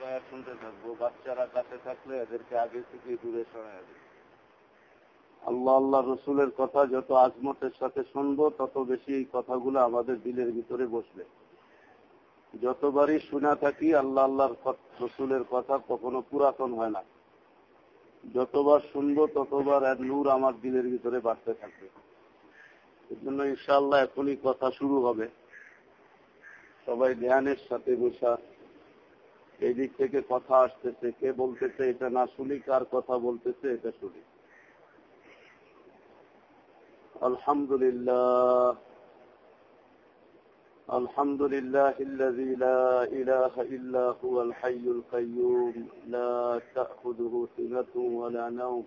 দাবায় শুনতে থাকব, বাচ্চারা কাছে থাকলে এদেরকে আগে থেকে দূরে সরাই দেবে। আল্লাহ আল্লাহ রসুলের কথা যত আজমতের সাথে শুনব, তত বেশি এই কথাগুলো আমাদের দিলের ভিতরে বসবে। যতবারই শোনা থাকি, আল্লাহ, আল্লাহর রসুলের কথা কখনো পুরাতন হয় না। যতবার শুনব, ততবার এক নূর আমার দিলের ভিতরে বাড়তে থাকবে। এর জন্য ইনশাল্লাহ এখনই কথা শুরু হবে। সবাই ধ্যানের সাথে বসা। এই দিক থেকে কথা আসতেছে কে বলতেছে এটা না শুনি কার কথা বলতেছে এটা শুনি আলহামদুলিল্লাহ الحمد لله الذي لا إله إلا هو الحي القيوم لا تأخذه سنة ولا نوم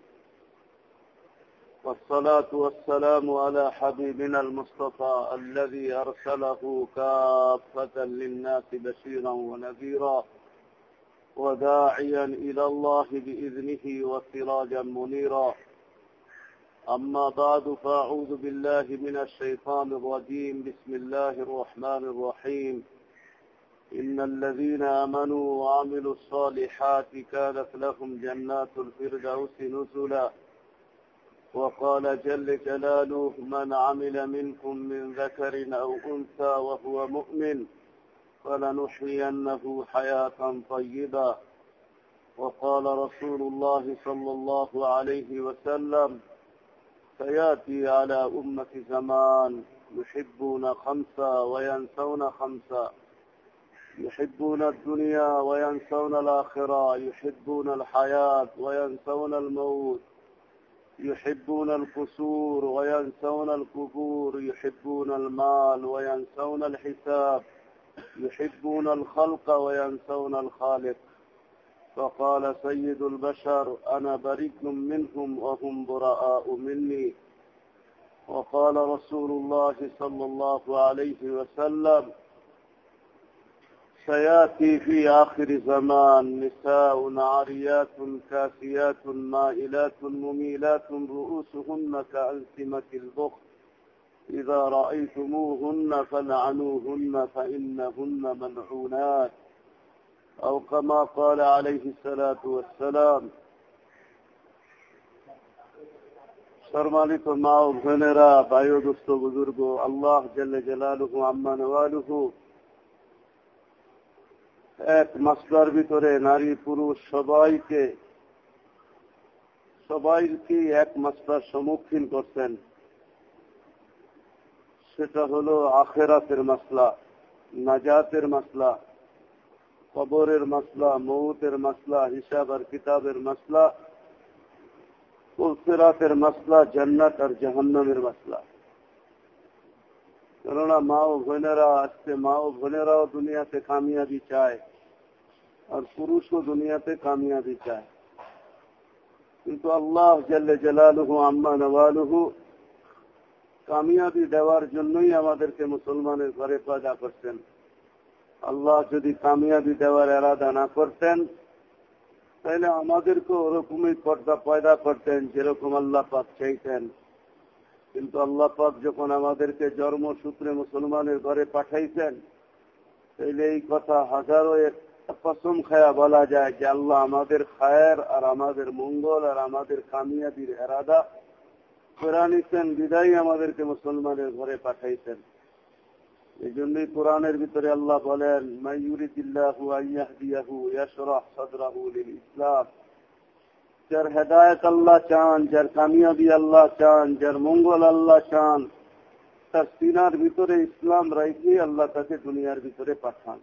والصلاة والسلام على حبيبنا المصطفى الذي أرسله كافة للناس بشيرا ونذيرا وداعيا إلى الله بإذنه وسراجا منيرا. أما بعد فأعوذ بالله من الشيطان الرجيم. بسم الله الرحمن الرحيم. إن الذين آمنوا وعملوا الصالحات كانت لهم جنات الفردوس نزلا. وقال جل جلاله من عمل منكم من ذكر أو أنثى وهو مؤمن فلنحيينه حياة طيبة. وقال رسول الله صلى الله عليه وسلم سيأتي على أمة زمان يحبون خمسا وينسون خمسا يحبون الدنيا وينسون الآخرة يحبون الحياة وينسون الموت. يحبون القصور وينسون القبور يحبون المال وينسون الحساب. يحبون الخلق وينسون الخالق. فقال سيد البشر أنا بريء منهم وهم براء مني. وقال رسول الله صلى الله عليه وسلم سياتي في آخر زمان نساء عاريات كاسيات مائلات مميلات رؤوسهن كألسمة البخت. إذا رأيتموهن فلعنوهن فإنهن ملعونات أو كما قال عليه الصلاة والسلام সম্মানিত মা ও বোনেরা বায়ুদুস্থ বুজুর্গ আল্লাহ জেলে জেলালুহু আম্মা নওয়ালুহু এক মাসলার ভিতরে নারী পুরুষ সবাইকে সবাইকে এক মাসলার সম্মুখীন করছেন সেটা হলো আখেরাতের মাসলা, নাজাতের মাসলা, কবরের মাসলা মৌতের মাসলা, হিসাব আর কিতাবের মাসলা সিরাতের মাসলা, জান্নাত আর জাহান্নামের মাসলা। কেননা মা ও বোনেরা আজকে, মা ও বোনেরাও দুনিয়াতে কামিয়াবি চায় আর পুরুষও দুনিয়াতে কামিয়াবি চায়। কিন্তু আল্লাহ জাল্লে জালালুহু আম্মা নওয়ালুহু কামিয়াবি দেওয়ার জন্যই আমাদেরকে মুসলমানের ঘরে পয়দা করতেন। আল্লাহ যদি কামিয়াবি দেওয়ার এরাদা না করতেন, তাহলে আমাদেরকে ওরকমই পর্দা পয়দা করতেন যেরকম আল্লাহ পাক চাইতেন। কিন্তু আল্লাহ পাক যখন আমাদেরকে জন্মসূত্রে মুসলমানের ঘরে পাঠাইছেন তাইলে এই কথা হাজারো কসম খায়া বলা যায় যে আল্লাহ আমাদের খায়ের আর আমাদের মঙ্গল আর আমাদের কামিয়াবির এরাদা করে নিছেন বিদায় আমাদেরকে মুসলমানের ঘরে পাঠাইছেন এই জন্যই কোরআনের ভিতরে আল্লাহ বলেন ইসলাম। যার হেদায়ত আল্লাহ চান, যার কামিয়াবি আল্লাহ চান, যার মঙ্গল আল্লাহ চান, তার সিনার ভিতরে ইসলাম রাইকে আল্লাহ তাকে দুনিয়ার ভিতরে পাঠান।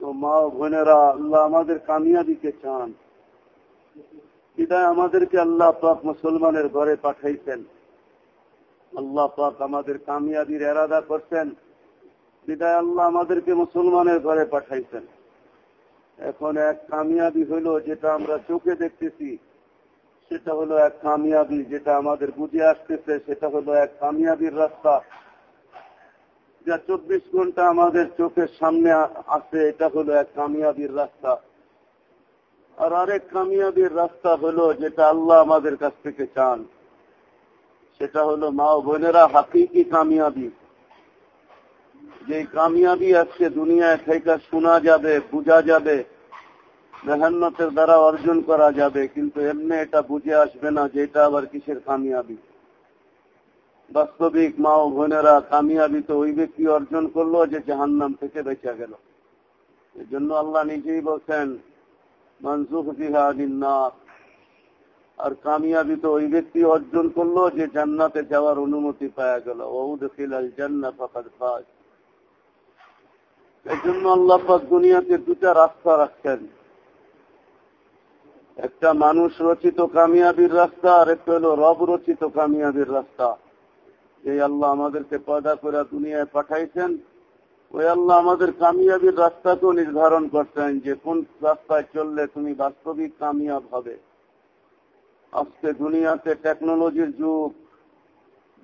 তো মা বোনেরা, আল্লাহ আমাদের কামিয়াবিকে চান। বিদায় আমাদেরকে আল্লাহ পাক মুসলমানের ঘরে পাঠাইছেন। আল্লাহ পাক আমাদের কামিয়াবির এরাদা করছেন। বিদায় আল্লাহ আমাদেরকে মুসলমানের ঘরে পাঠাইছেন। এখন এক কামিয়াবি হইল যেটা আমরা চোখে দেখতেছি, সেটা হলো এক কামিয়াবি যেটা আমাদের বুঝে আসতেছে, সেটা হলো এক কামিয়াবির রাস্তা। যা চব্বিশ ঘণ্টা আমাদের চোখের সামনে আছে, এটা হলো এক কামিয়াবির রাস্তা। আর আরেক কামিয়াবির রাস্তা হলো যেটা আল্লাহ আমাদের কাছ থেকে চান। সেটা হলো মা ও বোনেরা হাকিকি কামিয়াবি। যে কামিয়াবি আজকে দুনিয়ায় থেকে শোনা যাবে, বোঝা যাবে, মেহান্নতের দ্বারা অর্জন করা যাবে, কিন্তু এমনি এটা বুঝে আসবে না যে এটা আবার কিসের কামিয়াবি। বাস্তবিক মা ও বোনেরা কামিয়াবি তো ওই ব্যক্তি অর্জন করল যে জাহান্নাম থেকে বেঁচে গেল। এই জন্য আল্লাহ নিজেই বলছেন মনসুখ জিহাদিনাথ আর কামিয়াবি তো ওই ব্যক্তি অর্জন করল যে জান্নাতে যাওয়ার অনুমতি পাওয়া গেল। ওউদ খিলাল জান্না ফাজ। এই জন্য আল্লাহ দুনিয়াতে দুটা রাস্তা রাখছেন। একটা মানুষ রচিত কামিয়াবির রাস্তা, আর একটা হলো রব রচিত কামিয়াবির রাস্তা। এই আল্লাহ আমাদেরকে পয়দা করে দুনিয়ায় পাঠাইছেন। ওই আল্লাহ আমাদের কামিয়াবির রাস্তাকেও নির্ধারণ করছেন যে কোন রাস্তায় চললে তুমি বাস্তবিক কামিয়াব হবে। আজকে দুনিয়াতে টেকনোলজির যুগ,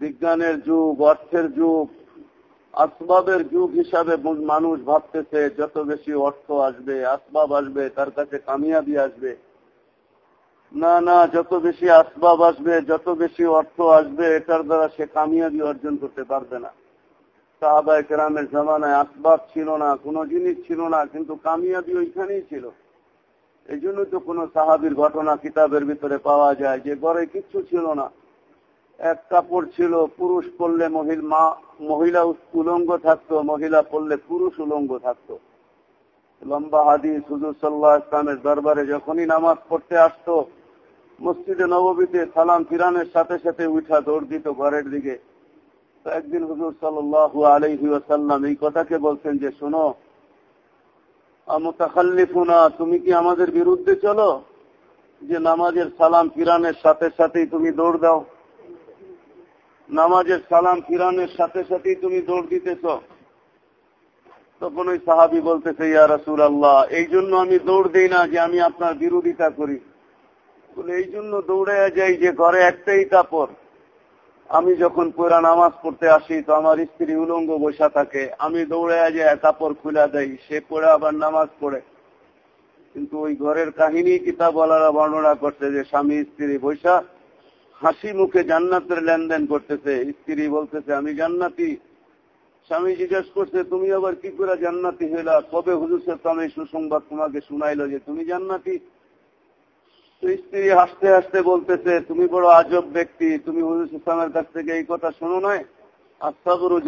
বিজ্ঞানের যুগ, অর্থের যুগ, আসবাবের যুগ হিসাবে মানুষ ভাবতেছে, যত বেশি অর্থ আসবে, আসবাব আসবে, তার কাছে কামিয়াবি আসবে। না না, যত বেশি আসবাব আসবে, যত বেশি অর্থ আসবে, এটার দ্বারা সে কামিয়াবি অর্জন করতে পারবে না। সাহাবায় কেরামের জামানায় আসবাব ছিল না, কোনো জিনিস ছিল না, কিন্তু কামিয়াবি ওইখানেই ছিল। এই জন্য তো কোন সাহাবির ঘটনা কিতাবের ভিতরে পাওয়া যায় যে ঘরে কিচ্ছু ছিল না। এক কাপড় ছিল, পুরুষ পড়লে মা, মহিলা উলঙ্গ থাকতো, মহিলা পড়লে পুরুষ উলঙ্গ থাকতো। লম্বা হাদিস, হুজুর সাল্লাহ ইসলামের দরবারে যখনই নামাজ পড়তে আসতো, মসজিদে নবমীতে সালাম ফিরানের সাথে সাথে উঠা দৌড় দিত ঘরের দিকে। তো একদিন হুজুর সাল্লাহ আলহি আসাল্লাম এই কথাকে বলছেন যে, শোনো, আমতাখাল্লিফুনা, তুমি কি আমাদের বিরুদ্ধে চলো? যে নামাজের সালাম ফিরানের সাথে সাথেই তুমি দৌড় দাও। নামাজের সালাম ফিরানের সাথে সাথেই তুমি দৌড় দিতেছ। তখন ওই সাহাবি বলতেছে, ইয়া রাসুল আল্লাহ এই জন্য আমি দৌড় দিই না যে আমি আপনার বিরোধিতা করি। বলে, এই জন্য দৌড়ে যাই যে ঘরে একটাই কাপড়। আমি যখন পুরা নামাজ পড়তে আসি, তো আমার স্ত্রী উলঙ্গ বসা থাকে। আমি দৌড়ে যে কাপড় খুলে দেই। সে পড়ে আবার নামাজ পড়ে। কিন্তু ওই ঘরের কাহিনী কিতাবওয়ালারা বর্ণনা করছে যে, স্বামী স্ত্রী বৈশা হাসি মুখে জান্নাতের লেনদেন করতেছে। স্ত্রী বলতেছে, আমি জান্নাতি। স্বামী জিজ্ঞেস করছে, তুমি আবার কি করে জান্নাতি হইলা? কবে হুজুর সাহেব এই সুসংবাদ তোমাকে শুনাইলো যে, তুমি জান্নাতি? স্ত্রী হাসতে হাসতে বলতেছে, তুমি বড় আজব ব্যক্তি, তুমি হুজুর ইসলামের কাছ থেকে এই কথা শোনো নয় আর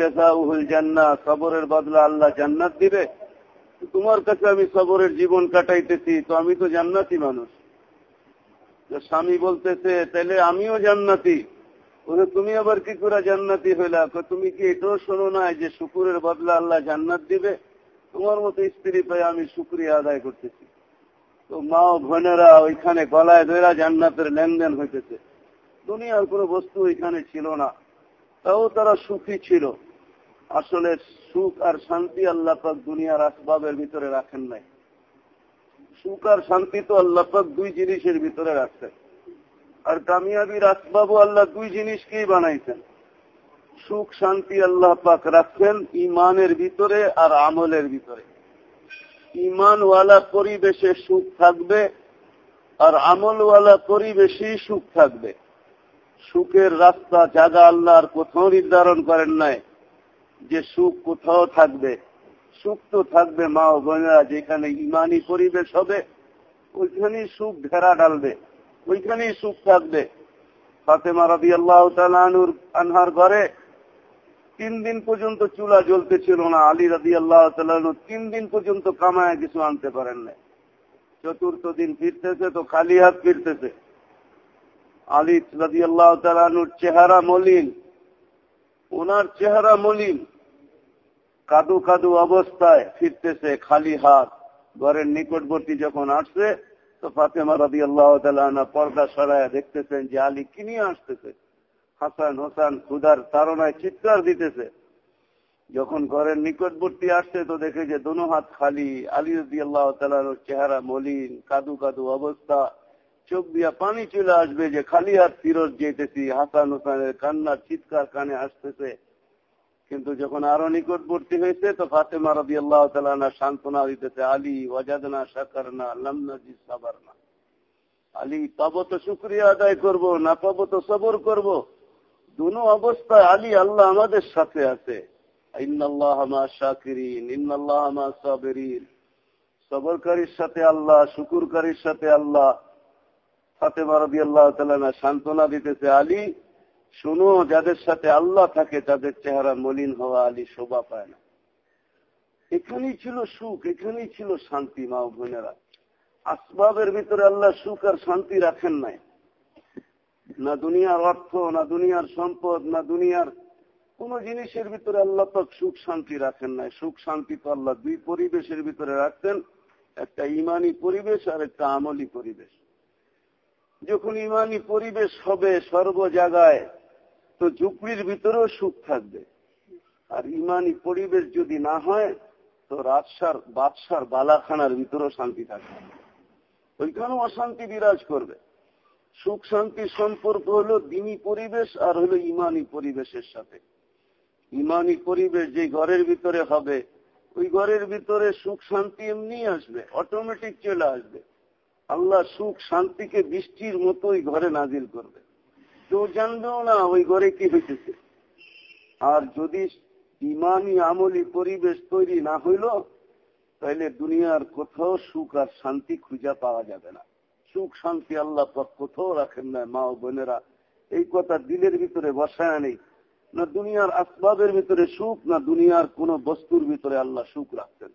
জেসা উহুল জান্না সবরের বদলা আল্লাহ জান্নাত দিবে। তোমার কাছে আমি সবরের জীবন কাটাইতেছি, তো আমি তো জান্নাতি মানুষ। স্বামী বলতেছে তাহলে আমিও জান্নাতি। বলে তুমি আবার কি করে জান্নাতি হইলা? তুমি কি এটাও শোনো না যে শুকুরের বদলা আল্লাহ জান্নাত দিবে? তোমার মতো স্ত্রী পাই আমি শুক্রিয়া আদায় করতেছি। তো মা বোনেরা ওইখানে গলায় ধরা জান্নাতের লেনদেন হইতেছে। দুনিয়ার কোনো বস্তু ওইখানে ছিল না। তাও তারা সুখী ছিল। আসলে সুখ আর শান্তি আল্লাহ পাক দুনিয়ার আসবাবের ভিতরে রাখেন নাই। সুখ আর শান্তি তো আল্লাহ পাক দুই জিনিসের ভিতরে রাখছেন। আর কামিয়াবির আসবাবও আল্লাহ দুই জিনিসকেই বানাইছেন। সুখ শান্তি আল্লাহ পাক রাখছেন ইমানের ভিতরে আর আমলের ভিতরে। ইমানওয়ালা পরিবেশে সুখ থাকবে আর আমলওয়ালা পরিবেশেই সুখ থাকবে। সুখের রাস্তা জাগা আল্লাহর কোথাও নির্ধারণ করেন নাই যে সুখ কোথাও থাকবে। সুখ তো থাকবে মা ও বোনেরা, যেখানে ইমানি পরিবেশ হবে, ওইখানেই সুখ ঘেরা ডালবে ওইখানেই সুখ থাকবে। ফাতেমা রবি আল্লাহ আনহার ঘরে তিন দিন পর্যন্ত চুলা জ্বলতেছিল না। আলী রাদি আল্লাহ তিন দিন পর্যন্ত কামায় কিছু আনতে পারেন না চতুর্থ দিন ফিরতেছে তো খালি হাত ফিরতেছে। আলী রাদি আল্লাহ তালুর চেহারা মলিন। ওনার চেহারা মলিন। কাদু কাদু অবস্থায় ফিরতেছে খালি হাত। ঘরের নিকটবর্তী যখন আসছে, তো ফাতেমা রাদি আল্লাহ তালা পর্দা সরায় দেখতেছেন যে আলী কি নিয়ে আসতেছে। হাসান হোসান খুদার তারনায় চিৎকার দিতেছে। যখন ঘরের নিকটবর্তী আসছে, তো দেখে যে দোনো হাত খালি। আলী আল্লাহ তালার চেহারা মলিন, কাদু কাদু অবস্থা। চোখ দিয়া পানি চলে আসবে যে খালি হাত ফিরত যেতেছি। হাসান হোসানের কান্নার চিৎকার কানে আসতেছে। কিন্তু যখন আরও নিকটবর্তী হয়েছে তো ফাতেমা রবি আল্লাহ তালা সান্ত্বনা দিতেছে, আলী, ওয়াজাদনা সাকারনা লামনাজি সাবারনা। আলী পাবো তো শুক্রিয়া আদায় করব না পাবো তো সবর করব। দুনো অবস্থায় আলী আল্লাহ আমাদের সাথে আছে। সবরকারীর সাথে আল্লাহ, শুকুরকারীর সাথে আল্লাহ। ফাতেমা রবি আল্লাহ সান্ত্বনা দিতেছে, আলী, শুনো, যাদের সাথে আল্লাহ থাকে, তাদের চেহারা মলিন হওয়া আলী শোভা পায় না। এখানেই ছিল সুখ, এখানেই ছিল শান্তি, মা বোনেরা। আসবাবের ভিতরে আল্লাহ সুখ আর শান্তি রাখেন নাই। না দুনিয়ার অর্থ, না দুনিয়ার সম্পদ, না দুনিয়ার কোন জিনিসের ভিতরে আল্লাহ তো সুখ শান্তি রাখেন নাই। সুখ শান্তি তো আল্লাহ দুই পরিবেশের ভিতরে রাখতেন একটা ইমানি পরিবেশ আর একটা আমলি পরিবেশ। যখন ইমানি পরিবেশ হবে সর্ব জায়গায়, তো ঝুপড়ির ভিতরেও সুখ থাকবে। আর ইমানি পরিবেশ যদি না হয়, তো রাজসার, বাদশার বালাখানার ভিতরেও শান্তি থাকবে। ওইখানেও অশান্তি বিরাজ করবে। সুখ শান্তির সম্পর্ক হলো দিনী পরিবেশ আর হলো ইমানি পরিবেশের সাথে। ইমানি পরিবেশ যে ঘরের ভিতরে হবে, ওই ঘরের ভিতরে সুখ শান্তি এমনি আসবে অটোমেটিক চলে আসবে। আল্লাহ সুখ শান্তিকে বৃষ্টির মতো ওই ঘরে নাজিল করবে। কেউ জানবেও না ওই ঘরে কি হইতেছে। আর যদি ইমানি আমলি পরিবেশ তৈরি না হইল তাহলে দুনিয়ার কোথাও সুখ আর শান্তি খুঁজে পাওয়া যাবে না। সুখ শান্তি আল্লাহ কোথাও রাখেন না, মা ও বোনেরা। এই কথা দিলের ভিতরে বসায় নেই না দুনিয়ার আসবাবের ভিতরে সুখ, না দুনিয়ার কোন বস্তুর ভিতরে আল্লাহ সুখ রাখতেন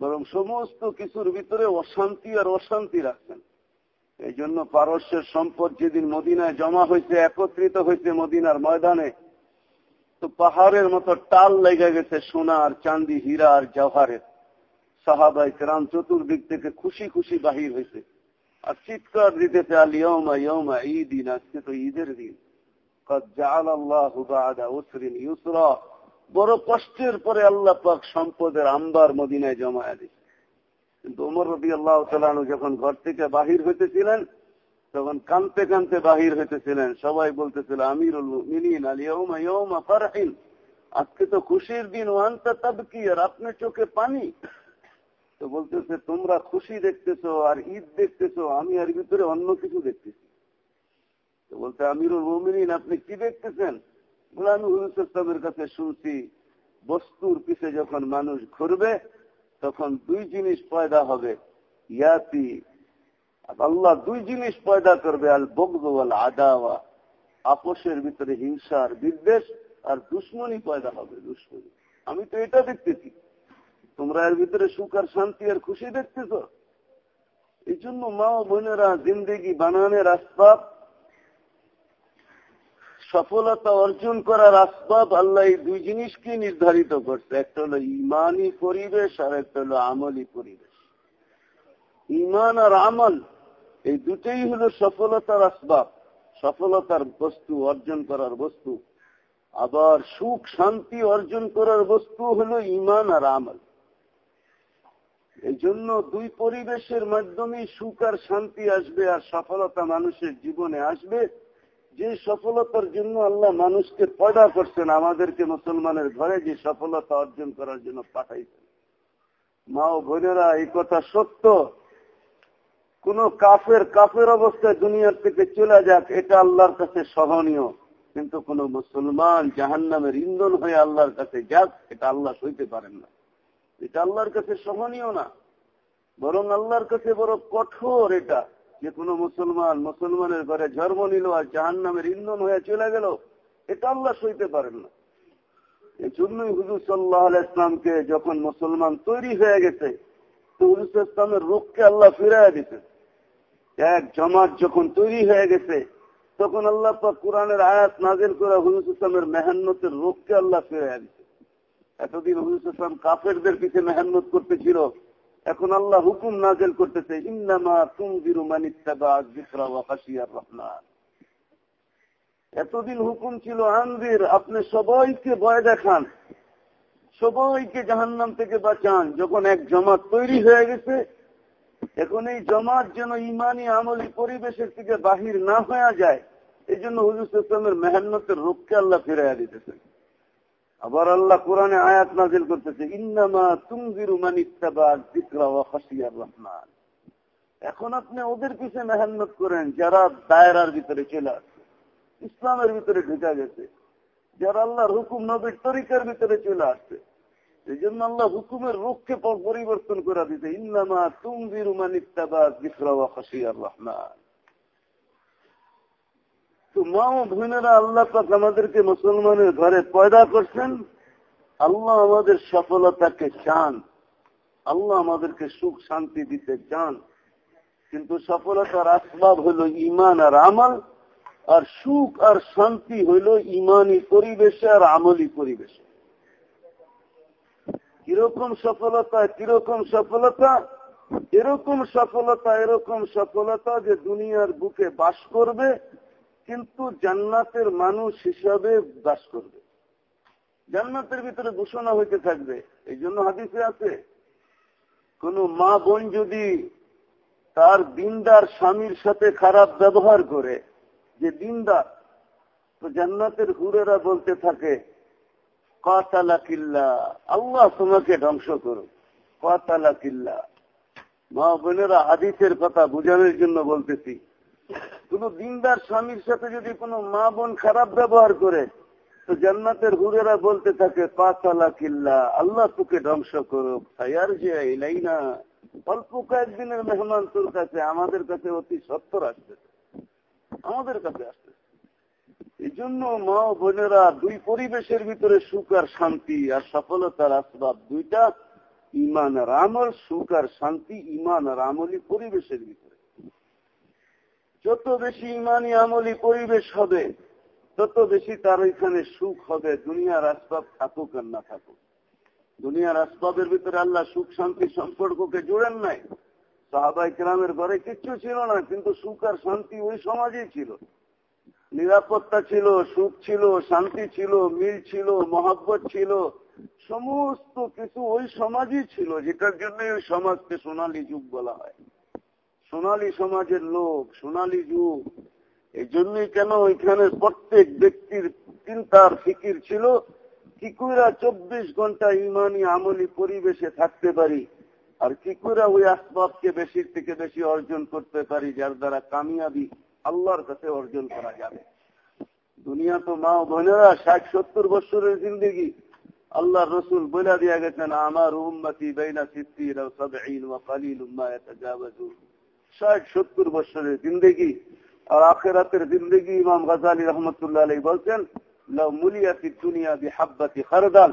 বরং সমস্ত কিছুর ভিতরে অশান্তি আর অশান্তি রাখতেন এই জন্য পারস্যের সম্পদ যেদিন মদিনায় জমা হয়েছে, একত্রিত হয়েছে মদিনার ময়দানে, তো পাহাড়ের মতো টাল লেগে গেছে সোনা আর চান্দি হীরা আর জওহারের। সাহাবাই কেরাম চতুর্দিক থেকে খুশি খুশি বাহির হয়েছে। আর চিৎকার ঈদিন আজকে তো ঈদের দিন বড় কষ্টের পরে আল্লাহ পাক সম্পদের আম্বার মদিনায় দিচ্ছে কিন্তু রবি আল্লাহ যখন ঘর থেকে বাহির হইতেছিলেন, তখন কানতে কানতে বাহির হইতেছিলেন। সবাই বলতেছিল, আমিরুল আজকে তো খুশির দিন, ওয়ান্তা তব কি আর আপনার চোখে পানি। তো বলতেছে, তোমরা খুশি দেখতেছো আর ঈদ দেখতেছো, আমি আর ভিতরে অন্য কিছু দেখতেছি। তো বলতে আমিরুল মোমিন আপনি কি দেখতেছেন? বলে, আমি কাছে শুনছি, বস্তুর পিছে যখন মানুষ ঘুরবে, তখন দুই জিনিস পয়দা হবে, ইয়াতি আল্লাহ দুই জিনিস পয়দা করবে, আল বগদ আদাওয়া। আপোষের ভিতরে হিংসা আর বিদ্বেষ আর দুশ্মনী পয়দা হবে দুশ্মনী আমি তো এটা দেখতেছি। তোমরা এর ভিতরে সুখ আর শান্তি আর খুশি দেখতেছ? এই জন্য মা ও বোনেরা জিন্দেগি বানানোর আসবাব, সফলতা অর্জন করার আসবাব আল্লাহ এই দুই জিনিসকে নির্ধারিত করছে। একটা হলো ইমানি পরিবেশ আর একটা হলো আমলি পরিবেশ। ইমান আর আমল, এই দুটোই হলো সফলতার আসবাব। সফলতার বস্তু, অর্জন করার বস্তু। আবার সুখ, শান্তি অর্জন করার বস্তু হলো ইমান আর আমল। এই জন্য দুই পরিবেশের মাধ্যমে সুখ আর শান্তি আসবে আর সফলতা মানুষের জীবনে আসবে। যে সফলতার জন্য আল্লাহ মানুষকে পয়দা করছেন, আমাদেরকে মুসলমানের ঘরে যে সফলতা অর্জন করার জন্য পাঠাইছেন। মা ও বোনেরা, এই কথা সত্য। কোন কাফের কাফের অবস্থায় দুনিয়ার থেকে চলে যাক, এটা আল্লাহর কাছে সহনীয়। কিন্তু কোন মুসলমান জাহান নামের ইন্ধন হয়ে আল্লাহর কাছে যাক, এটা আল্লাহ সইতে পারেন না। এটা আল্লাহর কাছে সহনীয় না। বরং আল্লাহর কাছে বড় কঠোর এটা। যে কোনো মুসলমান মুসলমানের ঘরে জন্ম নিল আর জাহান নামের ইন্ধন হয়ে চলে গেল, এটা আল্লাহ সইতে পারেন না। এই জন্যই হুজুর সাল্লাহ ইসলামকে যখন মুসলমান তৈরি হয়ে গেছে, তো হুজুর ইসলামের রোগকে আল্লাহ ফিরাইয়া দিতেন। এক জমাত যখন তৈরি হয়ে গেছে, তখন আল্লাহ কোরআনের আয়াত নাজেল করে হুজুর ইসলামের মেহান্নতের রোগকে আল্লাহ ফিরাইয়া দিতে এতদিন হুজুর ইসলাম কাফেরদের পিছিয়ে মেহান্নত করতেছিল। এখন আল্লাহ হুকুম নাজেল করতেছে, ইন্নামা তুমজিরু এতদিন হুকুম ছিল, আনজির, আপনি সবাইকে ভয় দেখান, সবাইকে জাহান্নাম থেকে বাঁচান। যখন এক জমাত তৈরি হয়ে গেছে, এখন এই জমাত যেন ইমানি আমলি পরিবেশের থেকে বাহির না হয়ে যায় এই জন্য হুজুর ইসলামের মেহান্নতের রোগকে আল্লাহ ফিরাইয়া দিতেছেন আবার আল্লাহ কোরআনে আয়াত নাজিল করতেছে, ইন্নামা তুমজিরু এখন আপনি ওদের পিছে মেহান্নত করেন, যারা দায়রার ভিতরে চলে আসছে, ইসলামের ভিতরে ঢুকা গেছে, যারা আল্লাহর হুকুম নবীর তরিকার ভিতরে চলে আসছে। এই জন্য আল্লাহ হুকুমের রোগকে পরিবর্তন করে দিতে ইন্নামা তুমজির রহমান। তো মা ও বোনেরা আল্লাহ পাক আমাদেরকে মুসলমানের ঘরে পয়দা করছেন। আল্লাহ আমাদের সফলতাকে চান। আল্লাহ আমাদেরকে সুখ শান্তি দিতে চান। কিন্তু সফলতার আসবাব হইল ইমান আর আমল, আর সুখ আর শান্তি হইল ইমানি পরিবেশে আর আমলি পরিবেশে। কীরকম সফলতা কীরকম সফলতা, এরকম সফলতা এরকম সফলতা যে দুনিয়ার বুকে বাস করবে কিন্তু জান্নাতের মানুষ হিসাবে বাস করবে। জান্নাতের ভিতরে ঘোষণা হইতে থাকবে। এই জন্য হাদিসে আছে, কোন মা বোন যদি তার দিনদার স্বামীর সাথে খারাপ ব্যবহার করে, যে দিনদার, তো জান্নাতের হুরেরা বলতে থাকে কাতালা কিল্লা আল্লাহ তোমাকে ধ্বংস করো কাতালা কিল্লা মা বোনেরা হাদিসের কথা বোঝানোর জন্য বলতেছি কোন দিনদার স্বামীর সাথে যদি কোনো মা বোন খারাপ ব্যবহার করে, তো জান্নাতের হুরেরা বলতে থাকে, পাতালা কিল্লা, আল্লাহ তোকে ধ্বংস করো ফায়ার যে এলাই না অল্প কয়েকদিনের মেহমান তোর কাছে, আমাদের কাছে অতি সত্তর আসতেছে। আমাদের কাছে আসতেছে। এই জন্য মা বোনেরা দুই পরিবেশের ভিতরে সুখ আর শান্তি আর সফলতার আসবাব দুইটা, ইমান আর আমল, সুখ আর শান্তি, ইমান আর আমলি পরিবেশের ভিতরে। যত বেশি ইমানি আমলি পরিবেশ হবে, তত বেশি তার ওইখানে সুখ হবে। দুনিয়ার আসবাব থাকুক আর না থাকুক। দুনিয়ার আসবাবের ভিতরে আল্লাহ সুখ, শান্তি, সম্পর্ককে জুড়েন নাই। সাহাবাই গ্রামের ঘরে কিচ্ছু ছিল না, কিন্তু সুখ আর শান্তি ওই সমাজেই ছিল। নিরাপত্তা ছিল, সুখ ছিল, শান্তি ছিল, মিল ছিল, মহাব্বত ছিল, সমস্ত কিছু ওই সমাজই ছিল, যেটার জন্য ওই সমাজকে সোনালী যুগ বলা হয়। সোনালী সমাজের লোক, সোনালী যুগ। এই জন্যই কেন ওইখানে প্রত্যেক ব্যক্তির চিন্তার ফিকির ছিল, কি করে চব্বিশ ঘণ্টা ইমানি আমলি পরিবেশে থাকতে পারি, আর কি করে ওই আসবাবকে বেশি থেকে বেশি অর্জন করতে পারি, যার দ্বারা কামিয়াবি আল্লাহর কাছে অর্জন করা যাবে। দুনিয়া তো মা বোনেরা ষাট সত্তর বছরের জিন্দগি। আল্লাহ রসুল বলে দিয়া গেছেন, আমার উম্মতি বেনা সিদ্দির ষাট, সত্তর বছরের জিন্দগি আর আখেরাতের জিন্দগি ইমাম গাজালি রহমতুল্লাহ আলী বলছেন মুলিয়াতি দুনিয়া বি হাব্বাতি খারদাল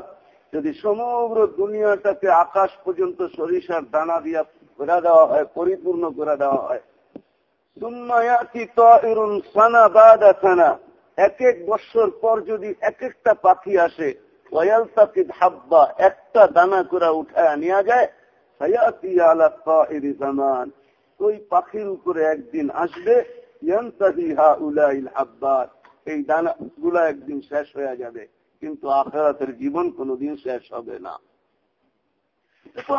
যদি সমগ্র দুনিয়াটাকে আকাশ পর্যন্ত সরিষার দানা দিয়া করে দেওয়া হয়, পরিপূর্ণ করে দেওয়া হয়। এক এক বছর পর যদি এক একটা পাখি আসে হাব্বা, একটা দানা করে উঠায় নেওয়া যায় ওই পাখির উপরে একদিন আসবে এই দানা গুলা একদিন শেষ হয়ে যাবে, কিন্তু আখেরাতের জীবন কোনদিন শেষ হবে না।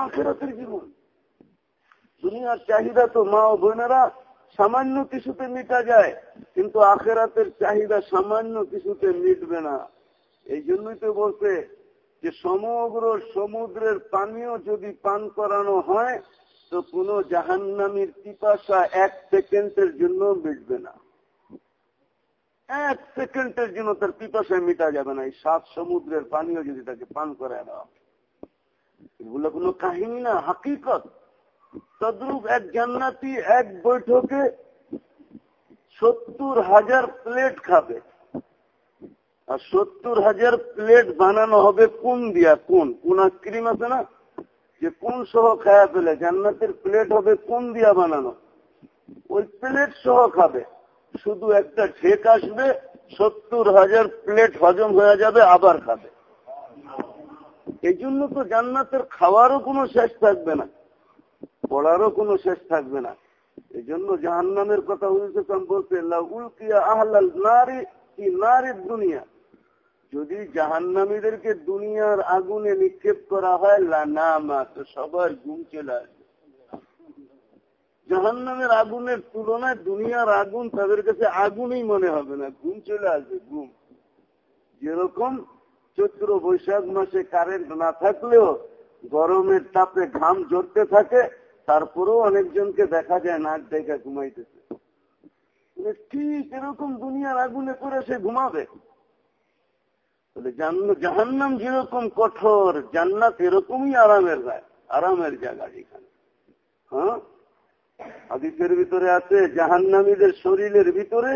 আখেরাতের জীবন। দুনিয়ার চাহিদা তো মা ও বোনেরা সামান্য কিছুতে মিটা যায়, কিন্তু আখেরাতের চাহিদা সামান্য কিছুতে মিটবে না। এই জন্যই তো বলছে যে সমগ্র সমুদ্রের পানীয় যদি পান করানো হয় তো কোন জাহান্নামির পিপাসা এক সেকেন্ডের জন্য মিটবে না। এক সেকেন্ডের জন্য তার পিপাসায় মিটা যাবে না। এই সাত সমুদ্রের পানীয় যদি তাকে পান করে দেওয়া এগুলো কোনো কাহিনী না, হাকিকত। তদ্রুপ এক জান্নাতি এক বৈঠকে সত্তর হাজার প্লেট খাবে। আর সত্তর হাজার প্লেট বানানো হবে কোন দিয়া? কোন? কোন আইসক্রিম আছে না? যে কোন সহ খায়া পেলে জান্নাতের প্লেট হবে কোন দিয়া বানানো? ওই প্লেট সহ খাবে। শুধু একটা ঠেক আসবে, সত্তর হাজার প্লেট হজম হয়ে যাবে, আবার খাবে। এই জন্য তো জান্নাতের খাওয়ারও কোনো শেষ থাকবে না, পড়ারও কোনো শেষ থাকবে না। এই জন্য জাহান্নামের কথা উল্লেখ উল্কিয়া আহলাল নারী কি নারীর দুনিয়া। যদি জাহান্নামীদেরকে দুনিয়ার আগুনে নিক্ষেপ করা হয়, লানামা, তো সবার ঘুম চলে আসবে। জাহান্নামের আগুনের তুলনায় দুনিয়ার আগুন তাদের কাছে আগুনই মনে হবে না, ঘুম চলে আসবে, ঘুম। যেরকম চৈত্র বৈশাখ মাসে কারেন্ট না থাকলেও গরমের তাপে ঘাম জড়তে থাকে, তারপরেও অনেকজনকে দেখা যায় নাক দেখা ঘুমাইতেছে। ঠিক এরকম দুনিয়ার আগুনে করে সে ঘুমাবে। বলে জাহান্নাম যেরকম কঠোর, জান্নাত এরকমই আরামের আরামের জায়গা যেখানে হ্যাঁ? হাদিসের ভিতরে আছে, জাহান্নামীদের শরীরের ভিতরে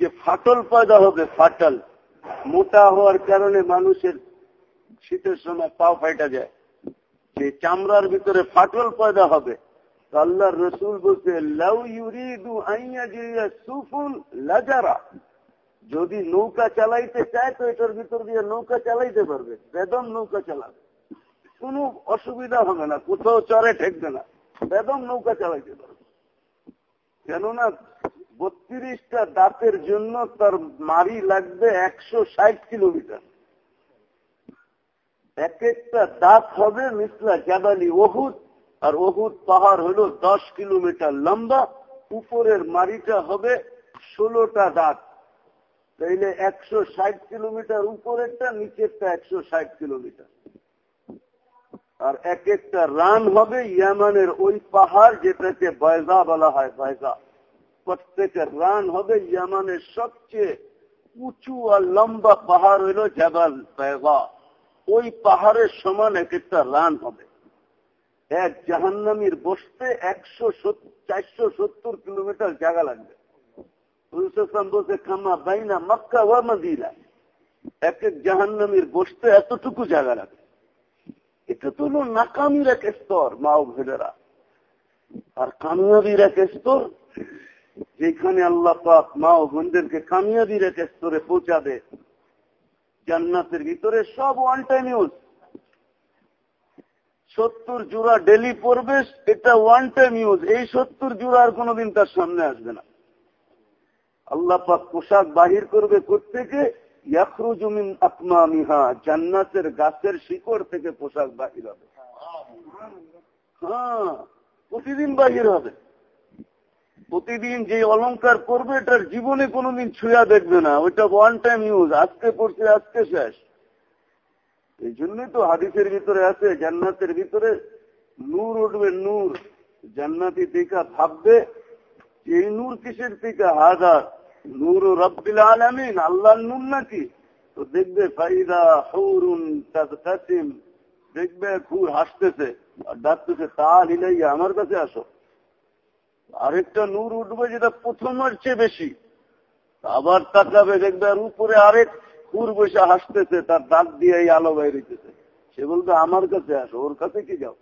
যে ফাটল পয়দা হবে, ফাটল। মোটা হওয়ার কারণে মানুষের শীতের সময় পাও ফাইটা যায়। যে চামড়ার ভিতরে ফাটল পয়দা হবে আল্লাহ রসুল বলছে, লাউ ইউরিদু আইয়া জিয়া সুফুল লাজারা। যদি নৌকা চালাইতে চায়, তো এটার ভিতর দিয়ে নৌকা চালাইতে পারবে। বেদম নৌকা চালাবে। কোনো অসুবিধা হবে না, কোথাও চরে ঠেকবে না। বেদম নৌকা চালাইতে পারবে। কেননা বত্রিশটা দাঁতের জন্য তার মারি লাগবে একশো ষাট কিলোমিটার। এক একটা দাঁত হবে মিসলা জাবালি ওহুদ, আর ওহুদ পাহাড় হলো দশ কিলোমিটার লম্বা। উপরের মারিটা হবে ষোলোটা দাঁত। তাইলে একশো ষাট কিলোমিটার উপরেরটা, নিচেরটা একশো ষাট কিলোমিটার। আর এক একটা রান হবে ইয়ামানের ওই পাহাড় যেটাকে বয়জা বলা হয় বয়জা প্রত্যেকের রান হবে ইয়ামানের সবচেয়ে উঁচু আর লম্বা পাহাড় হইল জাবাল বয়জা ওই পাহাড়ের সমান এক একটা রান হবে। এক জাহান্নামির বসতে একশো চারশো সত্তর কিলোমিটার জায়গা লাগবে। বসতে এতটুকু জায়গা লাগবে এটা তো হলো নাকামির এক স্তর, মা ও ভেলেরা। আর কামিয়াবির এক স্তর, যেখানে আল্লাহ পাক মা ও কামিয়াবির এক স্তরে পৌঁছাবে জান্নাতের ভিতরে সব ওয়ান টাইম সত্তর জোড়া ডেলি পড়বে এটা ওয়ান টাইম ইউজ এই সত্তর জোড়া আর কোনোদিন তার সামনে আসবে না। আল্লাহ পাক পোশাক বাহির করবে কোথেকে ইয়াকরুজুমিন আকমামিহা, জান্নাতের গাছের শিকড় থেকে পোশাক বাহির হবে। হ্যাঁ প্রতিদিন বাহির হবে। প্রতিদিন যে অলঙ্কার করবে, এটার জীবনে কোনোদিন ছুঁয়া দেখবে না। ওইটা ওয়ান টাইম ইউজ আজকে পড়ছে, আজকে শেষ। এই জন্যই তো হাদিসের ভিতরে আছে, জান্নাতের ভিতরে নূর উঠবে নূর। জান্নাতি টিকা ভাববে এই নূর কিসের টিকা হাজার নূর রব্বিল আলমিন আল্লাহ নূর নাকি? তো দেখবে ফাইদা হৌরুন দেখবে খুব হাসতেছে, আর ডাকতেছে তা হিলাইয়া আমার কাছে আসো। আরেকটা নূর উঠবে যেটা প্রথমের চেয়ে বেশি। আবার তাকাবে, দেখবে আর উপরে আরেক খুর বসে হাসতেছে, তার দাঁত দিয়ে এই আলো বাইরেছে সে বলবে, আমার কাছে আসো, ওর কাছে কি যাও?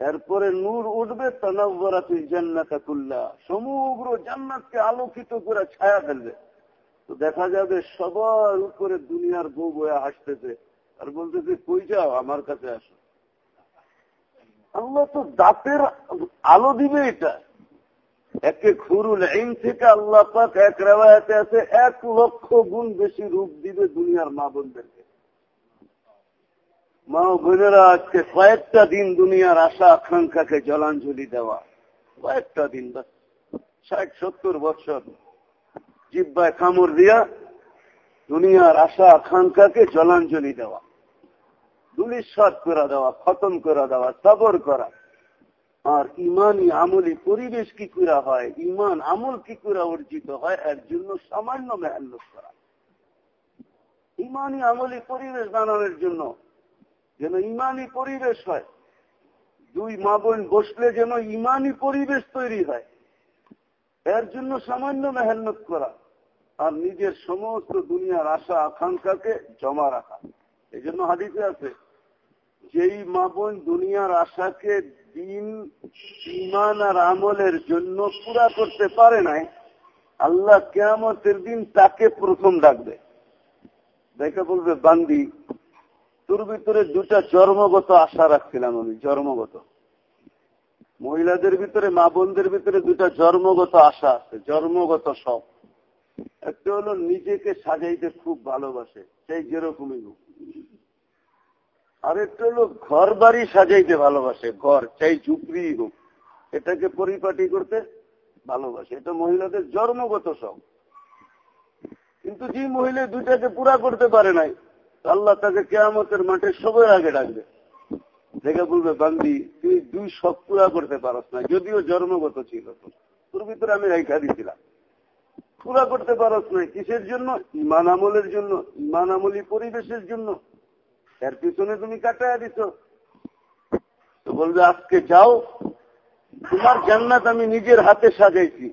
এরপরে নূর উঠবে তনবরাতুল জান্নাতাকুল্লাহ সমগ্র জান্নাতকে আলোকিত করে ছায়া ফেলবে। তো দেখা যাবে সবার উপরে দুনিয়ার বউ বয়া হাসতেছে। আর বলতেছে, কই যাও, আমার কাছে আসো। আল্লাহ তো দাঁতের আলো দিবে এটা। একে খুরুল আইন থেকে আল্লাহ পাক এক রেওয়ায়তে আছে, এক লক্ষ গুণ বেশি রূপ দিবে দুনিয়ার মা বোনদেরকে। মা বোনেরা, আজকে কয়েকটা দিন দুনিয়ার আশা আকাঙ্ক্ষাকে জলাঞ্জলি দেওয়া। কয়েকটা দিন বাস, ষাট, সত্তর বছর জিব্বায় কামড় দিয়া দুনিয়ার আশা আকাঙ্ক্ষাকে জলাঞ্জলি দেওয়া। দুলিশ্বাস করে দেওয়া, খতম করে দেওয়া, সবর করা। আর ইমানই আমলি পরিবেশ কি করা হয়, ইমান আমল কি করে অর্জিত হয়, এর জন্য সামান্য মেহনত করা। ইমানই আমলি পরিবেশ বানানোর জন্য যেন ইমানই পরিবেশ হয়। দুই মা বোন বসলে যেন ইমানই পরিবেশ তৈরি হয়। এর জন্য সামান্য মেহনত করা আর নিজের সমস্ত দুনিয়ার আশা, আকাঙ্ক্ষাকে জমা রাখা। এই জন্য হাদিসে আছে, যেই মা বোন দুনিয়ার আশাকে দিন ইমান আর আমলের জন্য পুরা করতে পারে নাই, আল্লাহ কেমতের দিন তাকে প্রথম ডাকবে। দেখে বলবে, বান্দি তোর ভিতরে দুটা জন্মগত আশা রাখছিলাম আমি, জন্মগত। মহিলাদের ভিতরে, মা বোনদের ভিতরে দুটা জন্মগত আশা আছে, জন্মগত সব একটা হলো নিজেকে সাজাইতে খুব ভালোবাসে, সেই যেরকমই হোক। আরেকটা হলো ঘর বাড়ি সাজাইতে ভালোবাসে, ঘর চাই ঝুপড়ি হোক। এটাকে পরিপাটি করতে ভালোবাসে। এটা মহিলাদের জন্মগত সব কিন্তু যে মহিলা দুইটাকে পুরা করতে পারে নাই আল্লাহ তাকে কেয়ামতের মাঠে সবের আগে ডাকবে। দেখে বলবে বান্দি তুই দুই সব পুরা করতে পারস না যদিও জন্মগত ছিল। তোর ভিতরে আমি রেখা দিছিলাম। পুরা করতে পারস না কিসের জন্য? ইমান আমলের জন্য ইমান আমলি পরিবেশের জন্য। এর পিছনে তুমি কাটায় দিছ। তো বলবে আজকে যাও তোমার জান্নাত আমি নিজের হাতে সাজাইছি।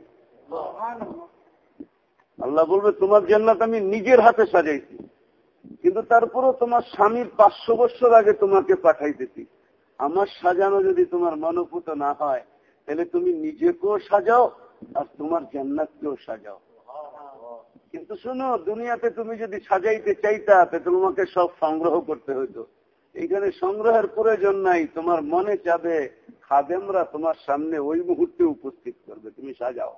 আল্লাহ বলবে তোমার জান্নাত আমি নিজের হাতে সাজাইছি। কিন্তু তারপরও তোমার স্বামী পাঁচশো বছর আগে তোমাকে পাঠাইতেছি। আমার সাজানো যদি তোমার মনোভূত না হয়, তাহলে তুমি নিজেকেও সাজাও আর তোমার জান্নাতকেও সাজাও। কিন্তু শোনো, দুনিয়াতে তুমি যদি সাজাইতে চাইতা তোমাকে সব সংগ্রহ করতে হইতো। এইখানে সংগ্রহের প্রয়োজন নাই, তোমার মনে চাবে খাদেমরা তোমার সামনে ওই মুহূর্তে উপস্থিত করবে, তুমি সাজাও।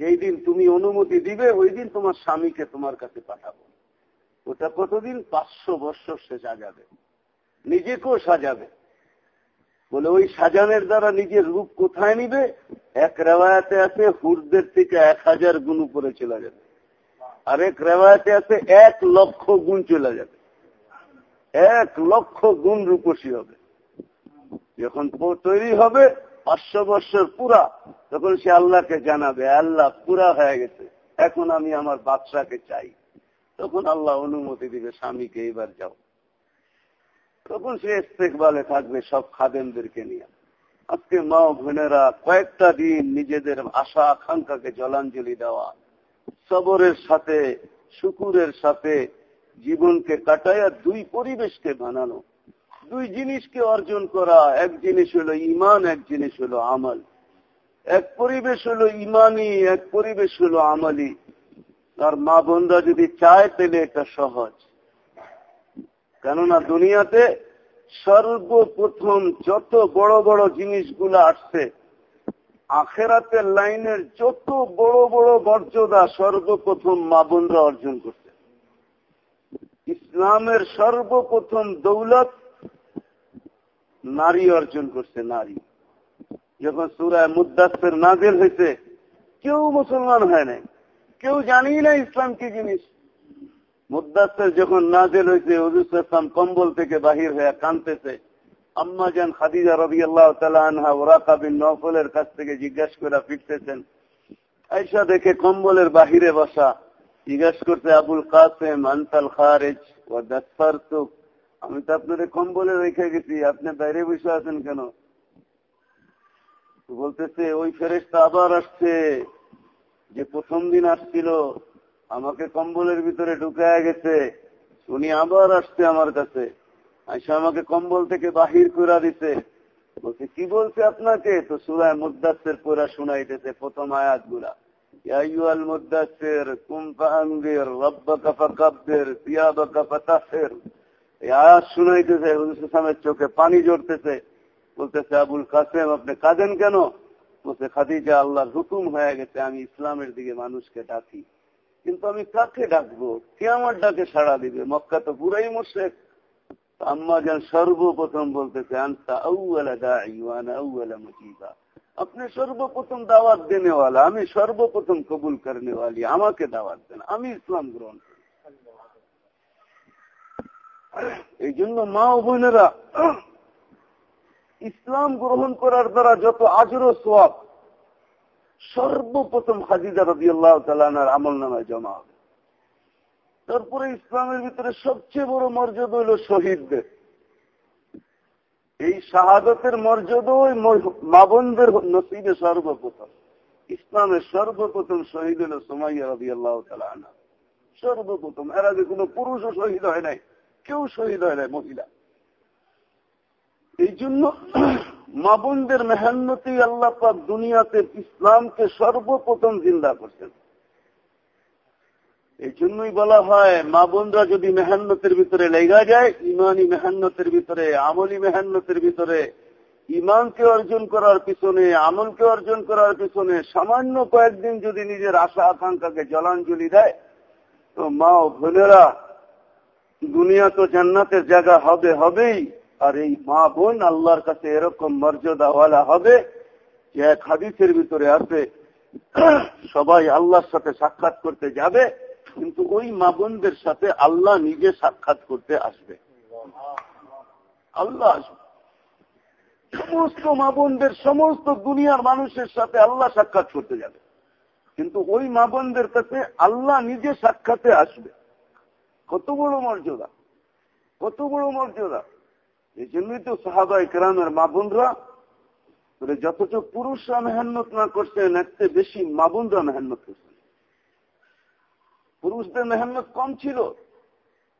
যেই দিন তুমি অনুমতি দিবে, ওই দিন তোমার স্বামীকে তোমার কাছে পাঠাবো। ওটা কতদিন? পাঁচশো বৎসর সে সাজাবে। নিজেকেও সাজাবে। বলে ওই সাজানের দ্বারা নিজের রূপ কোথায় নিবে? এক রেওয়ায়াতে আছে, হুরদের থেকে এক হাজার গুণ উপরে চলে যাবে। আর এক রেওয়ায়াতে আছে, এক লক্ষ গুণ চলে যাবে। এক লক্ষ গুণ রূপসী হবে। যখন তৈরি হবে, পাঁচশো বৎসর পুরা, তখন সে আল্লাহকে জানাবে, আল্লাহ, পুরা হয়ে গেছে। এখন আমি আমার বাচ্চাকে চাই। তখন আল্লাহ অনুমতি দিবে, স্বামীকে এবার যাও। তখন সে ইস্তেকবালে থাকবে সব খাদেমদেরকে নিয়ে। আজকে মা বোনেরা কয়েকটা দিন নিজেদের আশা আকাঙ্ক্ষাকে জলাঞ্জলি দেওয়া, সবরের সাথে, শুকুরের সাথে জীবনকে কাটাইয়া দুই পরিবেশকে বানানো, দুই জিনিসকে অর্জন করা, এক জিনিস হলো ইমান এক জিনিস হলো আমল। এক পরিবেশ হলো ইমানি এক পরিবেশ হলো আমলি। আর মা বোনরা যদি চায়, তাহলে এটা সহজ। কেননা দুনিয়াতে সর্বপ্রথম যত বড় বড় জিনিসগুলো আসছে, আখেরাতের লাইনের যত বড় বড় মর্যাদা সর্বপ্রথম মা বোনরা অর্জন করছে। ইসলামের সর্বপ্রথম দৌলত নারী অর্জন করছে, নারী। যখন সুরায় মুদাসের নাজেল হয়েছে, কেউ মুসলমান হয় নাই। কেউ জানি না ইসলাম কি জিনিস। মুদাসের যখন নাজেল হয়েছে হজুসাম কম্বল থেকে বাহির হয়ে কানতেছে আম্মা যান খাদিজা রবি আল্লাহ তালা ওরাকা বিন নফলের কাছ থেকে জিজ্ঞাসা করে ফিরতেছেন আইসা দেখে কম্বলের বাহিরে বসা। জিজ্ঞাসা করতে আবুল কাসেম, আনতাল খারেজ ও দাস্তার আমি তো আপনাদের কম্বলে রেখে গেছি, আপনি বাইরে বসে আছেন কেন? বলতেছে, ওই ফেরেস্তা আবার আসছে। যে প্রথম দিন আসছিল, আমাকে কম্বলের ভিতরে ঢুকায় গেছে। উনি আবার আসছে আমার কাছে। আইসা আমাকে কম্বল থেকে বাহির করে দিতে বলছে, কি বলছে আপনাকে? তো সুরায় মুদাসের পুরা শোনাইতেছে প্রথম আয়াতগুলা ইয়াল মুদাসের কুম্পাঙ্গের রব্বাকা ফাকাব্বের সিয়াবাকা ফাতাহের এই আয়াত শুনাইতেছে, হুজুর চোখে পানি জড়তেছে বলতেছে, আবুল কাসেম, আপনি কাঁদেন কেন? বলছে, খাদিজা, আল্লাহর হুকুম হয়ে গেছে, আমি ইসলামের দিকে মানুষকে ডাকি। কিন্তু আমি কাকে ডাকবো? কে আমার ডাকে সাড়া দিবে? মক্কা তো পুরাই মোশেক আম্মা যান সর্বপ্রথম বলতেছে মুজিবা। আপনি সর্বপ্রথম দাওয়াত দেনেওয়ালা, আমি সর্বপ্রথম কবুল করেনেওয়ালি আমাকে দাওয়াত দেন, আমি ইসলাম গ্রহণ করি। এই জন্য মা ও বোনেরা ইসলাম গ্রহণ করার দ্বারা যত আজর সোয়াব সর্বপ্রথম খাদিজা রবি আল্লাহ তালানার আমল নামায় জমা হবে। তারপরে ইসলামের ভিতরে সবচেয়ে বড় মর্যাদা হইল শহীদদের। এই শাহাদতের মর্যাদা ওই মাবনদের নসিবে সর্বপ্রথম। ইসলামের সর্বপ্রথম শহীদ হল সোমাইয়া রবি আল্লাহ সর্বপ্রথম। এর আগে কোন পুরুষও শহীদ হয় নাই, কেউ শহীদ হয় নাই মহিলা। এই জন্য মা বোনদের মেহান্নতি আল্লাহ দুনিয়াতে ইসলামকে সর্বপ্রথম জিন্দা করছেন। এই জন্যই বলা হয়, মা বোনরা যদি মেহান্নতের ভিতরে লেগা যায়, ইমানি মেহান্নতের ভিতরে, আমলি মেহান্নতের ভিতরে ইমানকে অর্জন করার পিছনে, আমলকে অর্জন করার পিছনে সামান্য কয়েকদিন যদি নিজের আশা আকাঙ্ক্ষাকে জলাঞ্জলি দেয়, তো মা ও বোনেরা দুনিয়া তো জান্নাতের জায়গা হবে, হবেই। আর এই মা বোন আল্লাহর কাছে এরকম মর্যাদাওয়ালা হবে যে এক হাদিসের ভিতরে আছে, সবাই আল্লাহর সাথে সাক্ষাৎ করতে যাবে, কিন্তু ওই মা বোনদের সাথে আল্লাহ নিজে সাক্ষাৎ করতে আসবে। আল্লাহ আসবে। সমস্ত মা বোনদের, সমস্ত দুনিয়ার মানুষের সাথে আল্লাহ সাক্ষাৎ করতে যাবে। কিন্তু ওই মা বোনদের কাছে আল্লাহ নিজে সাক্ষাতে আসবে। কত বড় মর্যাদা, কত বড় মর্যাদা। এই জন্যই তো সাহাবা ইকরামের মা বোনরা যতটুক পুরুষরা মেহান্নত না করছেন এর বেশি মা বোনরা মেহান্নত করছেন পুরুষদের মেহান্নত কম ছিল,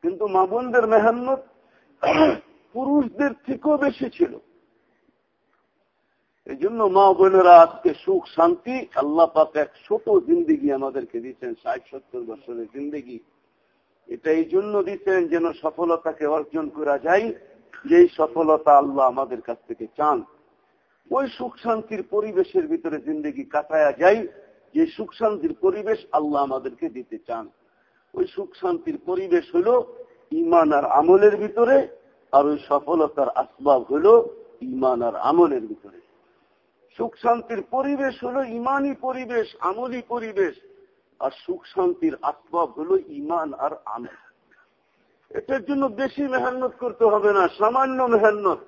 কিন্তু মা বোনদের মেহান্নত পুরুষদের থেকেও বেশি ছিল। এই জন্য মা বোনেরা আজকে সুখ, শান্তি, আল্লাহ পাক এক ছোট জিন্দিগি আমাদেরকে দিচ্ছেন ষাট, সত্তর বছরের জিন্দিগি। এটা এই জন্য দিচ্ছেন যেন সফলতাকে অর্জন করা যায়। যে সফলতা আল্লাহ আমাদের কাছ থেকে চান, ওই সুখ শান্তির পরিবেশের ভিতরে জিন্দগি কাটায়া যায় যে সুখ শান্তির পরিবেশ আল্লাহ আমাদেরকে দিতে চান। ওই সুখ শান্তির পরিবেশ হলো ইমান আর আমলের ভিতরে, আর ওই সফলতার আসবাব হলো ইমান আর আমলের ভিতরে। সুখ শান্তির পরিবেশ হলো ইমানই পরিবেশ, আমলি পরিবেশ, আর সুখ শান্তির আসবাব হলো ইমান আর আমল। এটার জন্য বেশি মেহান্নত করতে হবে না, সামান্য মেহান্নত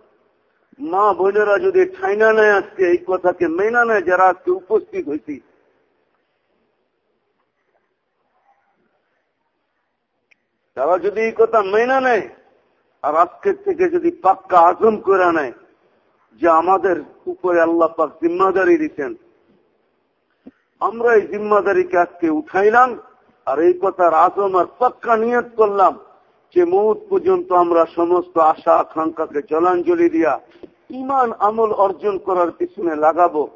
মা বোনেরা যদি ঠাইনা নেয় আজকে এই কথাকে মেনা নেয়, যারা আজকে উপস্থিত হয়েছি তারা যদি এই কথা মেনা নেয়, আর আজকের থেকে যদি পাক্কা আজম করে নেয়, যে আমাদের উপরে আল্লাহ পাক জিম্মাদারি দিচ্ছেন আমরা এই জিম্মাদারিকে আজকে উঠাইলাম, আর এই কথার আজম আর পাক্কা নিয়ত করলাম। যে মৌত পর্যন্ত আমরা সমস্ত আশা আকাঙ্ক্ষাকে জলাঞ্জলি দিয়া ইমান আমল অর্জন করার পিছনে লাগাবো।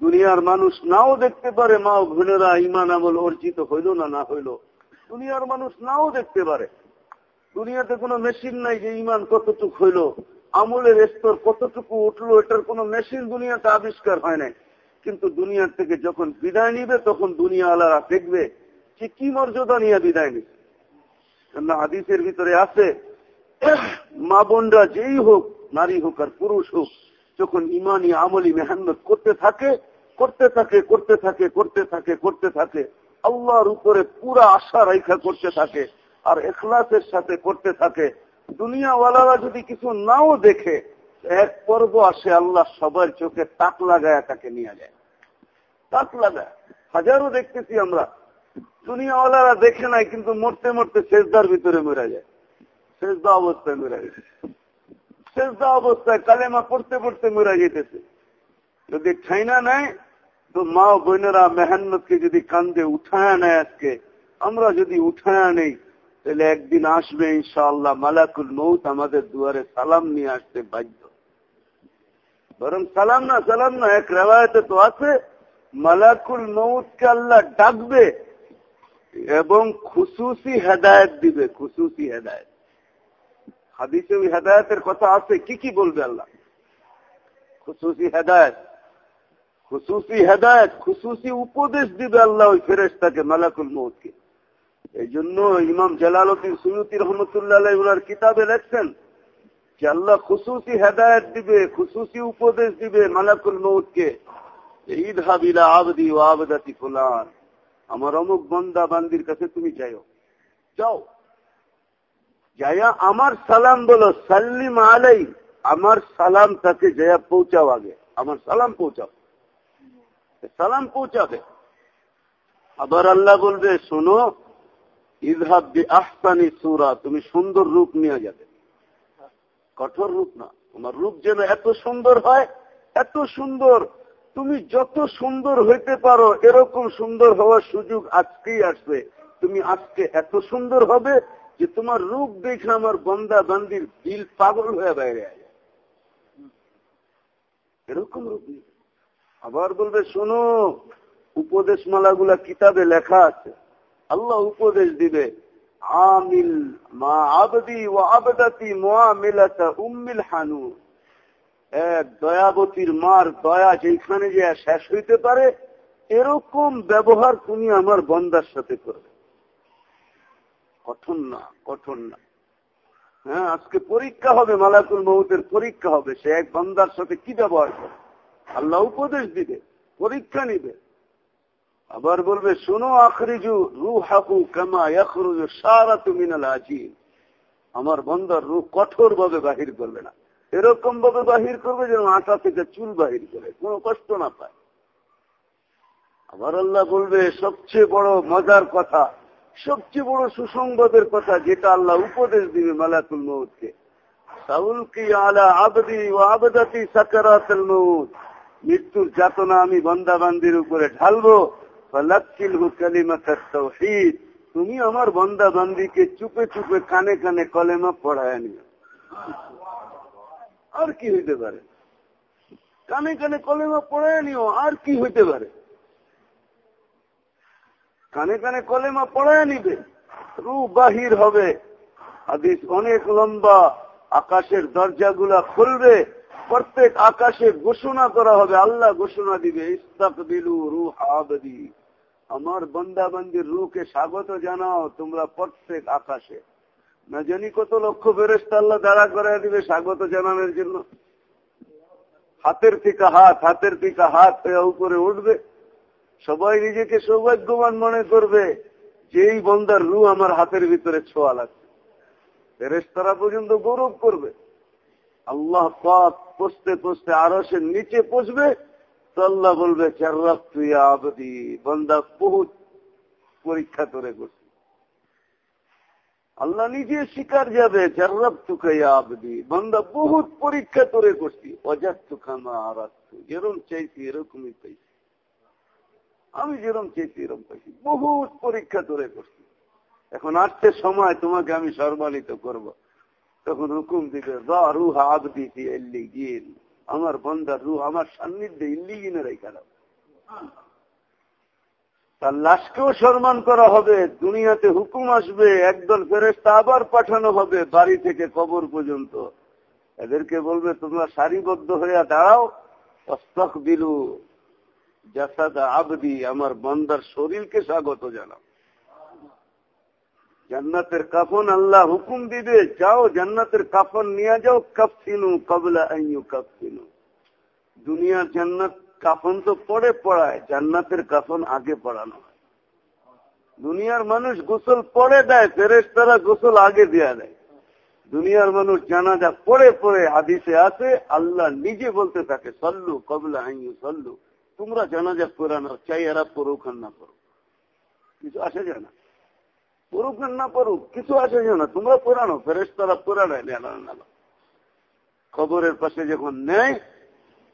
দুনিয়ার মানুষ নাও দেখতে পারে, মা বোনেরা ইমান আমল অর্জিত হইল না না হইল। দুনিয়ার মানুষ নাও দেখতে পারে। দুনিয়াতে কোনো মেশিন নাই যে ইমান কতটুক হইল, আমলের স্তর কতটুকু উঠল, এটার কোনো মেশিন দুনিয়াতে আবিষ্কার হয় নাই। কিন্তু দুনিয়ার থেকে যখন বিদায় নিবে, তখন দুনিয়া আলারা দেখবে যে কি মর্যাদা নিয়ে বিদায় নিবে হাদিসের ভিতরে আছে, মা বোনরা যেই হোক, নারী হোক আর পুরুষ হোক, যখন ইমানি আমলি মেহান্নত করতে থাকে করতে থাকে করতে থাকে করতে থাকে করতে থাকে, আল্লাহর উপরে পুরা আশা রেখা করতে থাকে আর এখলাসের সাথে করতে থাকে, দুনিয়াওয়ালারা যদি কিছু নাও দেখে, এক পর্ব আসে আল্লাহ সবার চোখে তাক লাগায় তাকে নিয়ে যায়। তাক লাগায়। হাজারো দেখতেছি আমরা দুনিয়াওয়ালারা দেখে নাই, কিন্তু মরতে মরতে শেষদার ভিতরে মরে যায়। শেষদা অবস্থায় মরে গেছে শেষদা অবস্থায় কালেমা পড়তে পড়তে মরে যেতেছে। যদি ঠাইনা নেয়, তো মা বোনেরা মেহান্নতকে যদি কান্দে উঠায়া নেয় আজকে, আমরা যদি উঠায়া নেই, তাহলে একদিন আসবে ইনশাআল্লাহ, মালাকুল মৌত আমাদের দুয়ারে সালাম নিয়ে আসতে বাধ্য। বরং সালাম না সালাম না, এক রেওয়ায়তে তো আছে, মালাকুল মৌতকে আল্লাহ ডাকবে এবং খুশুসি হেদায়ত দিবে খুশুসি হেদায়ত। হাদিসে হেদায়তের কথা আছে, কি কি বলবে আল্লাহ? খুশুসি হেদায়ত খুশুসি হেদায়ত খুশুসি উপদেশ দিবে আল্লাহ ওই ফেরেস্তাকে মালাকুল মৌতকে এই জন্য ইমাম জালালুদ্দিন সুয়ুতি রহমতুল্লাহ ওনার কিতাবে লেখছেন যে আল্লাহ খুশুসি হেদায়ত দিবে খুশুসি উপদেশ দিবে মালাকুল মৌতকে ঈদ হাবিলা আবদি ও আবদাতি ফুলান। আমার অমুক বন্দা বান্দির কাছে তুমি যাইও। যাও। যাইয়া আমার সালাম বলো, সাল্লিম আলাই, আমার সালাম তাকে জয়া পৌঁছাও আগে। আমার সালাম পৌঁছাও। সালাম পৌঁছাবে আবার আল্লাহ বলবে, শোনো ইজহাবি আহসানি সুরা, তুমি সুন্দর রূপ নিয়ে যাবে। কঠোর রূপ না, তোমার রূপ যেন এত সুন্দর হয়, এত সুন্দর তুমি যত সুন্দর হইতে পারো, এরকম সুন্দর হওয়ার সুযোগ আজকেই আসবে। তুমি আজকে এত সুন্দর হবে যে তোমার রূপ দেখে আমার বন্দা বান্দির দিল পাগল হয়ে বাইরে আসে এরকম রূপ আবার বলবে, শোনো উপদেশ মালাগুলা কিতাবে লেখা আছে। আল্লাহ উপদেশ দিবে, আমিল মা আবদি ও আবদাতি মোয়ামিলাতা উম্মিল হানু এক দয়াবতীর মার দয়া যেখানে যে শেষ হইতে পারে, এরকম ব্যবহার তুমি আমার বন্দার সাথে করবে। কঠোর না কঠোর না। হ্যাঁ আজকে পরীক্ষা হবে, মালাকুল মহুতের পরীক্ষা হবে। সে এক বন্দার সাথে কি ব্যবহার করে আল্লাহ উপদেশ দিবে, পরীক্ষা নিবে। আবার বলবে, শোনো, আখরিজু রু হাকু কামা ইয়াখরুজু সারা তুমি আজিম। আমার বন্দার রু কঠোর ভাবে বাহির করবে না। এরকম ভাবে বাহির করবে যেন আটা থেকে চুল বাহির করে, কোনো কষ্ট না পায়। আবার আল্লাহ বলবে, সবচেয়ে বড় মজার কথা, সবচেয়ে বড় সুসংবাদের কথা যেটা আল্লাহ উপদেশ দিবে মালাকুল মৌত মৃত্যুর যাতনা আমি বন্দাবান্দির উপরে ঢালবো। তুমি আমার বন্দা বান্দিকে চুপে চুপে কানে কানে কলেমা পড়ায় নিও আর কি হইতে পারে? কানে কানে কলেমা পড়ায় নিও, আর কি হইতে পারে? কানে কানে কলেমা পড়ায় নিবে, রু বাহির হবে। হাদিস অনেক লম্বা, আকাশের দরজাগুলা খুলবে, প্রত্যেক আকাশে ঘোষণা করা হবে, আল্লাহ ঘোষণা দিবে ইস্তাক বিলু রু আবদি। আমার বন্দাবন্দির রুকে স্বাগত জানাও তোমরা প্রত্যেক আকাশে। না জানি কত লক্ষ ফেরেস্তা আল্লাহ দাঁড়া করে দিবে, স্বাগত জানানোর জন্য। হাতের থেকে হাত, হাতের থেকে হাত উপরে উঠবে। সবাই নিজেকে সৌভাগ্যবান মনে করবে যে এই বন্দার রু আমার হাতের ভিতরে ছোঁয়া লাগছে। ফেরেস্তারা পর্যন্ত গৌরব করবে। আল্লাহ পাক পচতে পচতে আরও সে নিচে পচবে তো আল্লাহ বলবে চার্রাফ তুই আবদি, বন্দা বহুত পরীক্ষা করে করছি। আল্লাহ নিজে শিকার যাবে চার্রাফ তুকে আবদি। বন্দা বহুত পরীক্ষা করে করছি। অজাত তুখামা আর যেরকম চাইছি এরকমই পাইছি। আমি যেরকম চেয়েছি এরকম পাইছি। বহুত পরীক্ষা করে করছি। এখন আসছে সময় তোমাকে আমি সম্মানিত করব। তখন হুকুম দিবে রু হাত দিছি এল্লি গিন আমার বন্দার রু আমার সান্নিধ্যে ইল্লি রেখা দাও তার লাশকেও সম্মান করা হবে, দুনিয়াতে হুকুম আসবে, একদল ফেরেস্তা আবার পাঠানো হবে বাড়ি থেকে কবর পর্যন্ত। এদেরকে বলবে, তোমরা সারিবদ্ধ হইয়া দাঁড়াও অস্তক বিলু জাসাদা আবদি, আমার বন্দার শরীরকে স্বাগত জানাও। জান্নাতের কাফন আল্লাহ হুকুম দিবে, যাও জান্নাতের কাফন নিয়ে যাও কাফিনু কবলা আইনু কাফিনু দুনিয়ার জান্নাত কাফন তো পরে পড়ায়, জান্নাতের কাফন আগে পড়ানো দুনিয়ার মানুষ গোসল পরে দেয় ফেরেস তারা গোসল আগে দেয়া দেয়। দুনিয়ার মানুষ জানাজা পরে পরে হাদিসে আছে, আল্লাহ নিজে বলতে থাকে, সল্লু কবলা আইনু সল্লু। তোমরা জানাজা পুরানো চাই এরা পড়ুক আর না পড়ুক। কিছু আসে যায় না। পড়ুক আর না পড়ুক, কিছু আসে যায় না। তোমরা পুরানো ফেরেস তারা পুরানায় খবরের পাশে যখন নেয়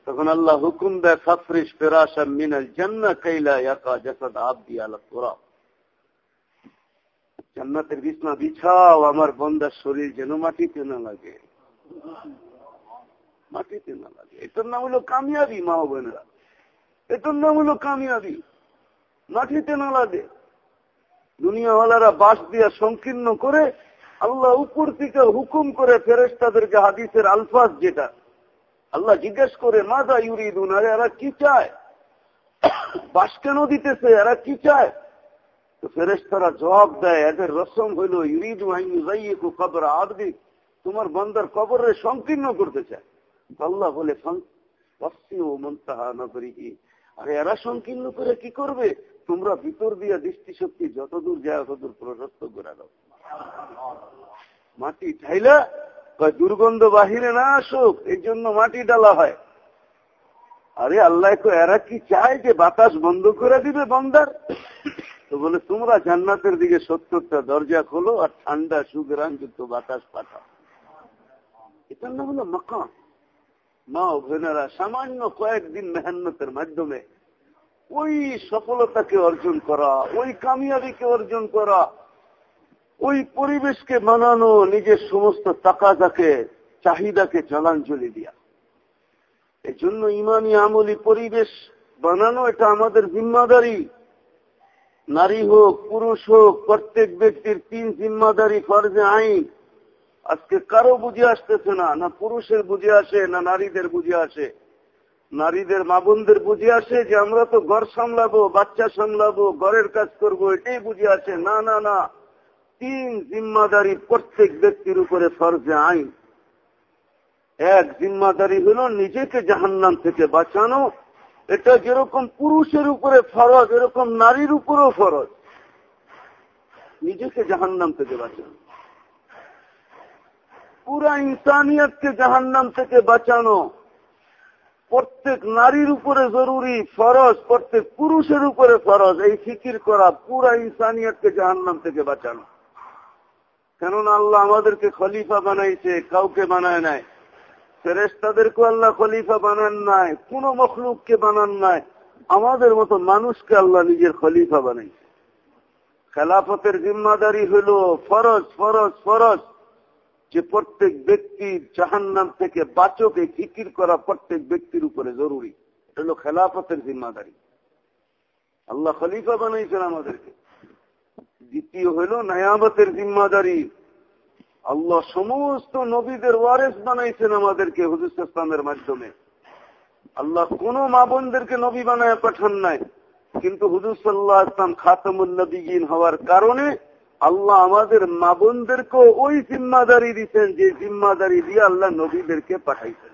তখন আল্লাহ হুকুম দেয় ফাফরিস ফেরাসা মিনাল জান্না কাইলা একা জাসাদ আবদি আলা তোরা। জান্নাতের বিছনা বিছাও, আমার বন্দার শরীর যেন মাটিতে না লাগে। মাটিতে না লাগে। এটার নাম হলো কামিয়াবি, মা বোনেরা। এটার নাম হলো কামিয়াবি। মাটিতে না লাগে। দুনিয়াওয়ালারা বাস দিয়া সংকীর্ণ করে আল্লাহ উপর থেকে হুকুম করে ফেরেস্তাদেরকে হাদিসের আলফাজ যেটা আল্লাহ জিজ্ঞেস করে মাদা ইউরিদুন? আরে এরা কি চায়? বাস কেন দিতেছে? এরা কি চায়? ফেরেস্তারা জবাব দেয়, এদের রসম হইল, ইউরিদু কবর তোমার বন্দার কবরে সংকীর্ণ করতে চায়। আল্লাহ বলে আরে, এরা সংকীর্ণ করে কি করবে? তোমরা ভিতর দিয়া দৃষ্টিশক্তি যতদূর যায় ততদূর প্রশস্ত করে দাও। মাটি ঠাইলা দুর্গন্ধ বাহিরে না আসুক এই জন্য মাটি ডালা হয়। আরে আল্লাহ এরা কি চায় যে বাতাস বন্ধ করে দিবে বন্দার? তো বলে, তোমরা জান্নাতের দিকে সত্তরটা দরজা খোলো আর ঠান্ডা সুগ্রামযুক্ত বাতাস পাঠাও। এটার নাম হলো মাকাম। মা বোনেরা সামান্য কয়েকদিন মেহান্নতের মাধ্যমে ওই সফলতাকে অর্জন করা, ওই কামিয়াবিকে অর্জন করা ওই পরিবেশকে মানানো, নিজের সমস্ত তাকাদাকে চাহিদাকে জলাঞ্জলি দিয়া। এই জন্য ইমানি আমলি পরিবেশ বানানো, এটা আমাদের জিম্মাদারি। নারী হোক, পুরুষ হোক, প্রত্যেক ব্যক্তির তিন জিম্মাদারি ফর্জে আইন। আজকে কারও বুঝে আসতেছে না না পুরুষের বুঝে আসে, না নারীদের বুঝে আসে। নারীদের মা বোনদের বুঝে আসে যে আমরা তো ঘর সামলাবো, বাচ্চা সামলাবো, ঘরের কাজ করব, এটাই বুঝে আসে। না না না। তিন জিম্মাদারি প্রত্যেক ব্যক্তির উপরে ফরজে আইন। এক জিম্মাদারি হল নিজেকে জাহান্নাম থেকে বাঁচানো। এটা যেরকম পুরুষের উপরে ফরজ, এরকম নারীর উপরেও ফরজ। নিজেকে জাহান্নাম থেকে বাঁচানো। পুরা ইনসানিয়তকে জাহান্নাম থেকে বাঁচানো। প্রত্যেক নারীর উপরে জরুরি ফরজ, প্রত্যেক পুরুষের উপরে ফরজ। এই ফিকির করা পুরা ইনসানিয়তকে জাহান্নাম থেকে বাঁচানো। কেননা আল্লাহ আমাদেরকে খলিফা বানাইছে, কাউকে বানায় নাই। ফেরেস্তাদেরকে আল্লাহ খলিফা বানান নাই, কোন মখলুককে বানান নাই। আমাদের মতো মানুষকে আল্লাহ নিজের খলিফা বানাইছে। খেলাফতের জিম্মাদারি হইল ফরজ ফরজ ফরজ। যে প্রত্যেক ব্যক্তির জাহান্নাম থেকে বাচক ফিকির করা প্রত্যেক ব্যক্তির উপরে জরুরি। এটা হলো খেলাফতের জিম্মাদারি। আল্লাহ খলিফা বানাইছেন আমাদেরকে। দ্বিতীয় হইল নায়ামতের জিম্মাদারি। আল্লাহ সমস্ত নবীদের ওয়ারেস বানাইছেন আমাদেরকে হুজুর ইসলামের মাধ্যমে। আল্লাহ কোন মা বোনদেরকে নবী বানায় পাঠান নাই। কিন্তু হুজুর সাল্লাহ ইসলাম খাতামুল্নবীন হওয়ার কারণে আল্লাহ আমাদের মা বোনদেরকেও ওই জিম্মাদারি দিচ্ছেন যে জিম্মাদারি দিয়ে আল্লাহ নবীদেরকে পাঠাইছেন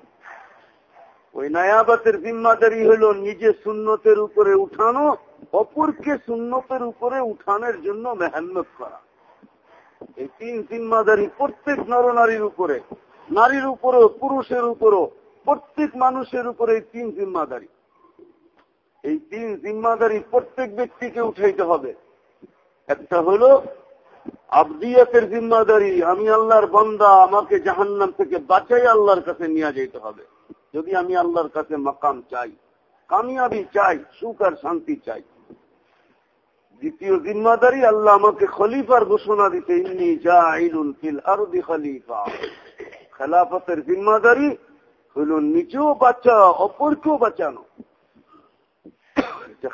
ওই নায়াবাতের জিম্মাদারি হলো নিজে সুন্নতের উপরে উঠানো অপরকে সুন্নতের উপরে উঠানোর জন্য মেহান্নত করা। এই তিন জিম্মাদারি প্রত্যেক নরনারীর উপরে, নারীর উপরও, পুরুষের উপরও, প্রত্যেক মানুষের উপরে এই তিন জিম্মাদারি এই তিন জিম্মাদারি প্রত্যেক ব্যক্তিকে উঠাইতে হবে। একটা হলো, আবদিয়াতের জিম্মাদারি, আমি আল্লাহর বন্দা, আমাকে জাহান্নাম থেকে বাঁচাই আল্লাহর কাছে নিয়ে যেতে হবে। যদি আমি আল্লাহর কাছে মাকাম চাই কামিয়াবি চাই, সুখ আর শান্তি চাই। দ্বিতীয় জিম্মাদারি, আল্লাহ আমাকে খলিফার ঘোষণা দিতে, ইন্নি জাইলুন ফিল আরদি খলিফা। খেলাফতের জিম্মাদারি হইল নিজেও বাচ্চা অপরকেও বাঁচানো।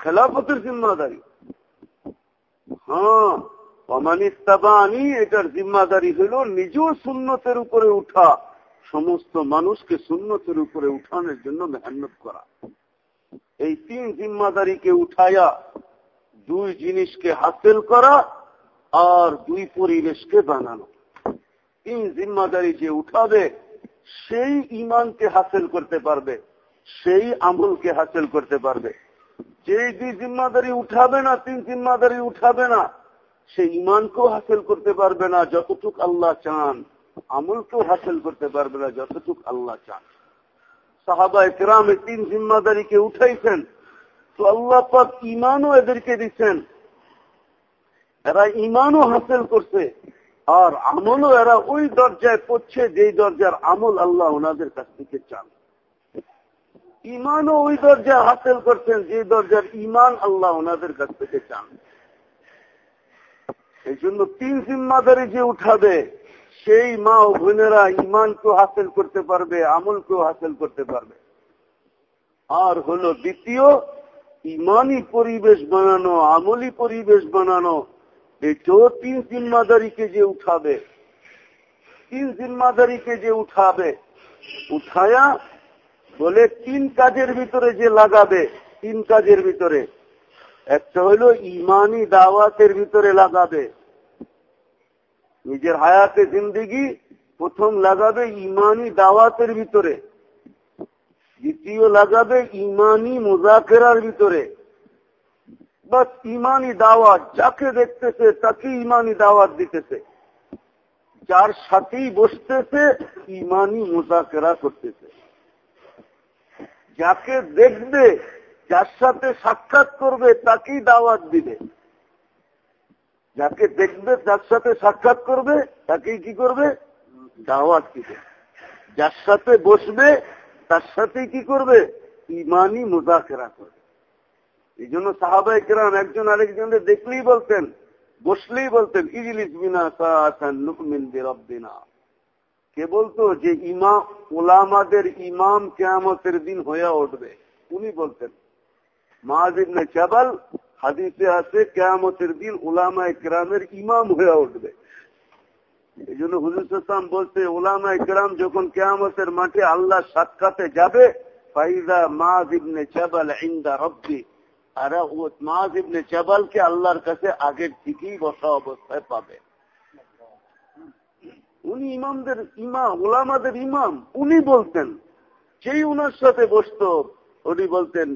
খেলাফতের জিম্মাদারি। হ্যাঁ অমানিস্তাবানি এটার জিম্মাদারি হইল নিজেও সুন্নতের উপরে উঠা, সমস্ত মানুষকে সুন্নতের উপরে উঠানোর জন্য মেহনত করা। এই তিন জিম্মাদারিকে উঠায়া দুই জিনিসকে হাসিল করা আর দুই পরিবেশকে বানানো। তিন জিম্মাদারি যে উঠাবে, সেই ইমানকে হাসিল করতে পারবে, সেই আমলকে হাসিল করতে পারবে। যে দুই জিম্মাদারি উঠাবে না, তিন জিম্মাদারি উঠাবে না, সে ইমানকেও হাসিল করতে পারবে না, যতটুক আল্লাহ চান, আমলকেও হাসিল করতে পারবে না, যতটুক আল্লাহ চান। সাহাবা একরাম তিন জিম্মাদারিকে উঠাইছেন। তো আল্লাহ পাক ইমানও এদেরকে দিচ্ছেন। এরা ইমানও হাসিল করছে। আর আমলও এরা ওই দরজায় পড়ছে যেই দরজার আমল আল্লাহ ওনাদের কাছ থেকে চান। ইমানও ওই দরজা হাসিল করছেন যে দরজার ইমান আল্লাহ ওনাদের কাছ থেকে চান। এই জন্য তিন জিম্মাদারি যে উঠাবে সেই মা ও বোনেরা ইমানকেও হাসিল করতে পারবে, আমলকেও হাসিল করতে পারবে। আর হলো দ্বিতীয় ইমানি পরিবেশ বানানো, আমলি পরিবেশ বানানো। তিন জিম্মাদারিকে যে উঠাবে, তিন জিম্মাদারিকে যে উঠাবে, উঠায়া বলে তিন কাজের ভিতরে যে লাগাবে, তিন কাজের ভিতরে। একটা হলো ইমানি দাওয়াতের ভিতরে লাগাবে। নিজের হায়াতে জিন্দিগি প্রথম লাগাবে ইমানি দাওয়াতের ভিতরে। দ্বিতীয় লাগাবে ইমানি মুজাকেরার ভিতরে। বাস ইমানি দাওয়াত, যাকে দেখতেছে তাকে ইমানি দাওয়াত দিতেছে। যার সাথেই বসতেছে, ইমানি মুজাকেরা করতেছে। যাকে দেখবে, যার সাথে সাক্ষাৎ করবে, তাকেই দাওয়াত দিবে। যাকে দেখবে যার সাথে সাক্ষাৎ করবে, তাকেই কি করবে? দাওয়াত দিবে। যার সাথে বসবে, তার সাথে কি করবে? ইমানি মুজাকেরা করবে। এই জন্য সাহাবা একজন আরেকজনকে দেখলেই বলতেন, বসলেই বলতেন, ইজলিস বিনা রব্বিনা কে বলতো যে ইমাম ওলামাদের ইমাম কেয়ামতের দিন হয়ে উঠবে। উনি বলতেন মাহাদিবনে চাবাল হাদিসে আছে, কেয়ামতের দিন ওলামা একরামের ইমাম হয়ে উঠবে। এই জন্য হুজুর ইসলাম বলছে ওলামা একরাম যখন কেয়ামতের মাঠে আল্লাহ সাক্ষাতে যাবে ফাইদা চাবাল ইন্দা আর চাবালকে আল্লাহর কাছে আগের থেকেই বসা অবস্থায় পাবে। উনি ইমামদের ইমাম ওলামাদের ইমাম, উনি বলতেন সেই উনার সাথে বসত, উনি বলতেন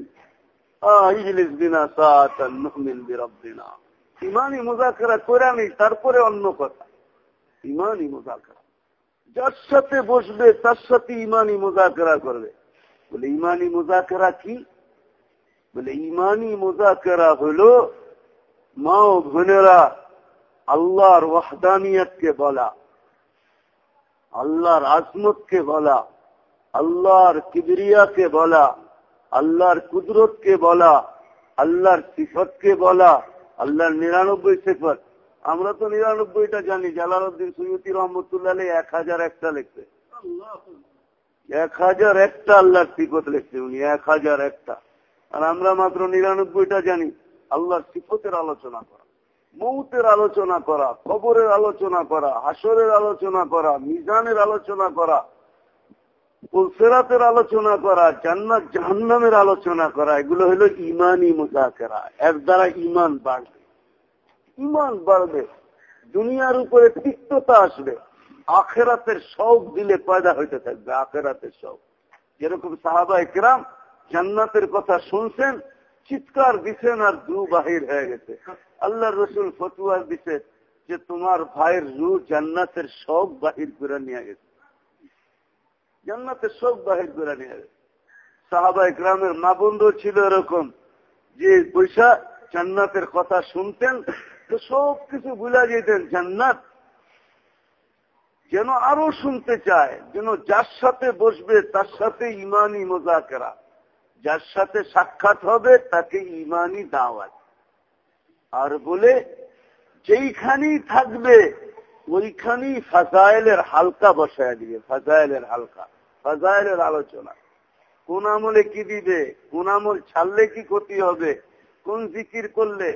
ইমানি মোজাকেরা করে আনি তারপরে অন্য কথা। ইমানি মোজাকেরা। যার সাথে বসবে, তার সাথে ইমানি মোজাকেরা করবে। বলে ইমানি মোজাকেরা কি? বলে ইমানি মোজাকেরা হল মা ও বোনেরা আল্লাহর ওয়াহদানিয়তকে বলা, আল্লাহর আজমতকে বলা, আল্লাহর কিবরিয়াকে বলা আল্লাহর কুদরতকে বলা, আল্লাহর সিফতকে বলা, আল্লাহর নিরানব্বই সিফত। আমরা তো নিরানব্বইটা জানি, জালালউদ্দিন সৈয়দি রহমতুল্লাহ এক হাজার একটা লিখছে। এক হাজার একটা আল্লাহর সিফত লিখছে উনি, এক হাজার একটা। আর আমরা মাত্র নিরানব্বইটা জানি, আল্লাহর সিফতের আলোচনা করা, মৌতের আলোচনা করা, কবরের আলোচনা করা হাসরের আলোচনা করা, মিজানের আলোচনা করা ফুলসেরাতের আলোচনা করা, জান্নাত জাহান্নামের আলোচনা করা, এগুলো হলো ইমানই মোজাকেরা। এর দ্বারা ইমান বাড়বে। ইমান বাড়বে। দুনিয়ার উপরে তিক্ততা আসবে। আখেরাতের শখ দিলে পয়দা হইতে থাকবে, আখেরাতের শখ যেরকম সাহাবা একরাম জান্নাতের কথা শুনছেন, চিৎকার দিচ্ছেন আর দু বাহির হয়ে গেছে। আল্লাহ রসুল ফতুয়ার দিছে যে তোমার ভাইয়ের রু জান্নাতের সব বাহির করে নিয়ে গেছে। জান্নাতের সব বাহির করে নিয়ে সাহাবা গ্রামের মা বন্ধু ছিল এরকম, যে পয়সা জান্নাতের কথা শুনতেন তো সব কিছু ভুলা যেতেন, জান্নাত যেন আরও শুনতে চায়, যেন যার সাথে বসবে তার সাথে ইমানি মোজাকেরা, যার সাথে সাক্ষাৎ হবে তাকে ইমানি দাওয়াত। আর বলে, যেইখানেই থাকবে ওইখানেই ফাজাইলের হালকা বসায় দিবে, ফাজাইলের হালকা, ফাজাইলের আলোচনা। কোন আমলে কি দিবে, কোন আমল ছাড়লে কি ক্ষতি হবে, কোন জিকির করলে?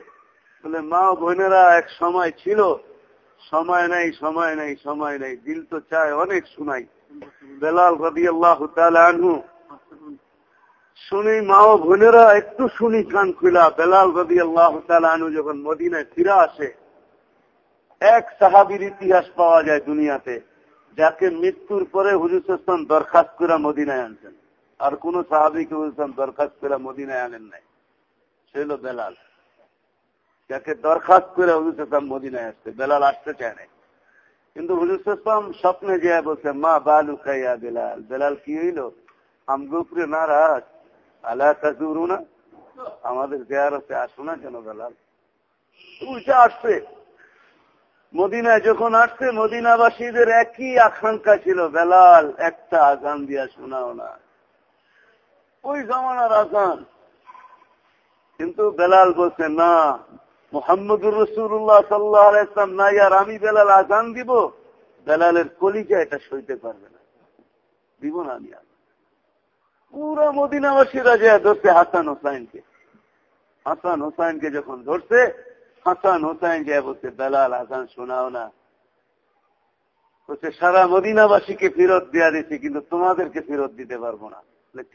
বলে, মা বোনেরা এক সময় ছিল, সময় নাই সময় নাই সময় নাই, দিল তো চায় অনেক শুনাই। বেলাল রবি আল্লাহ আনহু, শুনি, মা ও বোনেরা একটু শুনি, কান খুলা বেলাল রবি আল্লাহ আনু যখন মদিনায় ফিরে আসে এক সাহাবির ইতিহাস পাওয়া যায় দুনিয়াতে, যাকে মৃত্যুর পরে হুজুর দরখাস্ত করে মদিনায় আনছেন। আর কোন সাহাবিকে হুজুর দরখাস্ত করে মদিনায় আনেন নাই। সে হল বেলাল। যাকে দরখাস্ত করে হুজুর মদিনায় আসছে। বেলাল আসতে চায় নাই। কিন্তু হুজুর স্বপ্নে যে বলছে, মা বালু খাইয়া বেলাল। বেলাল কি হইল? আমগুপুরে নারাজ। আল্লাহ তাজুরু না আমাদের জেয়ারতে আসো না কেন বেলাল? উল্টা আসছে মদিনায় যখন আসছে, মদিনাবাসীদের একই আকাঙ্ক্ষা ছিল, বেলাল, একটা আজান দিয়া শোনাও না। ওই জমানার আজান। কিন্তু বেলাল বলছে, না, মোহাম্মদুর রসুল্লাহ সাল্লাহ ইসলাম না আর আমি বেলাল আজান দিব, বেলালের কলিজা এটা সইতে পারবে না। দিব না আমি পুরা মদিনাবাসীরা যে ধরছে হাসান হোসাইনকে। হাসান হোসাইনকে যখন ধরছে হাসান হোসাইন যে বলছে, বেলাল হাসান শোনাও না। বলছে, সারা মদিনাবাসীকে ফেরত দেওয়া দিচ্ছি কিন্তু তোমাদেরকে ফেরত দিতে পারব না।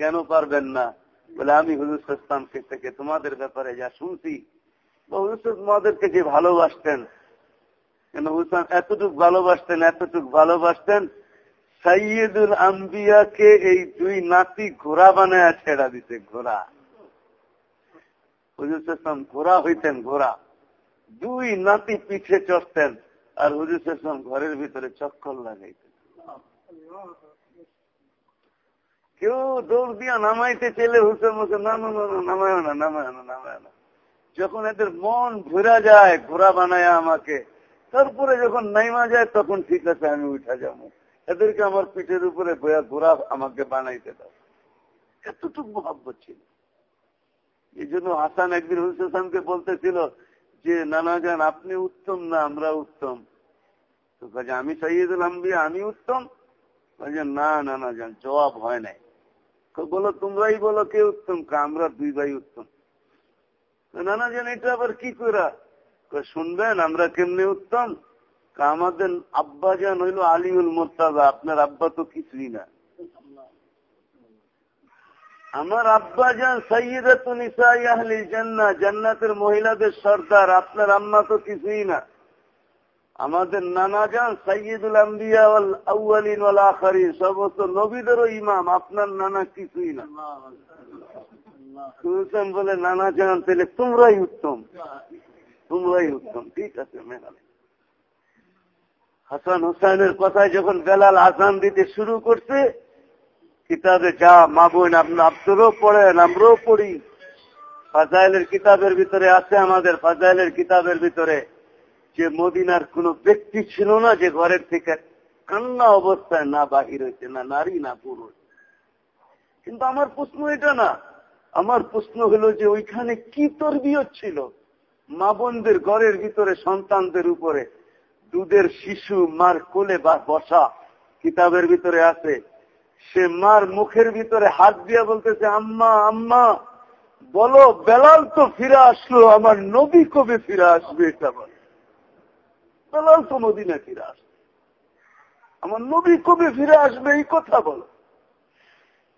কেন পারবেন না? বলে, আমি হুজুর ইসলামকে থেকে তোমাদের ব্যাপারে যা শুনছি তোমাদেরকে যে ভালোবাসতেন, কেন হুসান এতটুক ভালোবাসতেন এতটুক ভালোবাসতেন, সাইয়েদুল আম্বিয়াকে এই দুই নাতি ঘোড়া বানায় ছেড়া দিতে, ঘোড়া। হুজুর ইসলাম ঘোড়া হইতেন, ঘোড়া। দুই নাতি পিঠে চড়তেন, আর হুজুর ইসলাম ঘরের ভিতরে চক্কর লাগাইতেন কেউ দৌড় দিয়া নামাইতে চেলে হুসেন না নামায় না নামায় না নামায় না যখন এদের মন ঘুরা যায় ঘোরা বানায় আমাকে, তারপরে যখন নাইমা যায়, তখন ঠিক আছে, আমি উঠা যাব। এদেরকে আমার পিঠের উপরে বয়া ঘোরা আমাকে বানাইতে দাও। এতটুক মহাব্বত ছিল। এই জন্য হাসান একদিন হুসেনকে বলতেছিল যে নানা যান আপনি উত্তম না, আমরা উত্তম। তো কাজে আমি সাইয়েদুল আম্বিয়া আমি উত্তম? না না না যান জবাব হয় নাই। বলো, তোমরাই বলো কে উত্তম? আমরা দুই ভাই উত্তম। নানা যান এটা আবার কি করা শুনবেন, আমরা কেমনি উত্তম? আমাদের আব্বা যান হইল আলিউল মোর্তাজা আপনার আব্বা তো কিছুই না। আমার আব্বা যান সৈয়দাতুল জান্না জান্নাতের মহিলাদের সর্দার। আপনার আম্মা তো কিছুই না। আমাদের নানা যান সৈয়দুল আম্বিয়া আউ্বালিন আখারি সমস্ত নবীদেরও ইমাম। আপনার নানা কিছুই না। হুসেন বলে নানা যান তাহলে তোমরাই উত্তম। তোমরাই উত্তম। ঠিক আছে হাসান হুসাইনের কথায় যখন বেলাল আসান দিতে শুরু করছে কিতাবে যা মা বোন আপনারও পড়েন, আমরাও পড়ি। ফাজাইলের কিতাবের ভিতরে আছে আমাদের, ফাজাইলের কিতাবের ভিতরে। যে মদিনার কোন ব্যক্তি ছিল না যে ঘরের থেকে কান্না অবস্থায় না বাহির হয়েছে না নারী, না পুরুষ। কিন্তু আমার প্রশ্ন এটা না। আমার প্রশ্ন হলো যে ওইখানে কি তরবিয়ত ছিল? মা বোনদের ঘরের ভিতরে, সন্তানদের উপরে। দুধের শিশু মার কোলে বা বসা কিতাবের ভিতরে আছে। সে মার মুখের ভিতরে হাত দিয়ে বলতেছে, আম্মা আম্মা, বলো, বেলাল তো ফিরে আসলো, আমার নবী কবে ফিরে আসবে এটা বল। বেলাল তো মদিনা ফিরে আসবে। আমার নবী কবে ফিরে আসবে এই কথা বলো।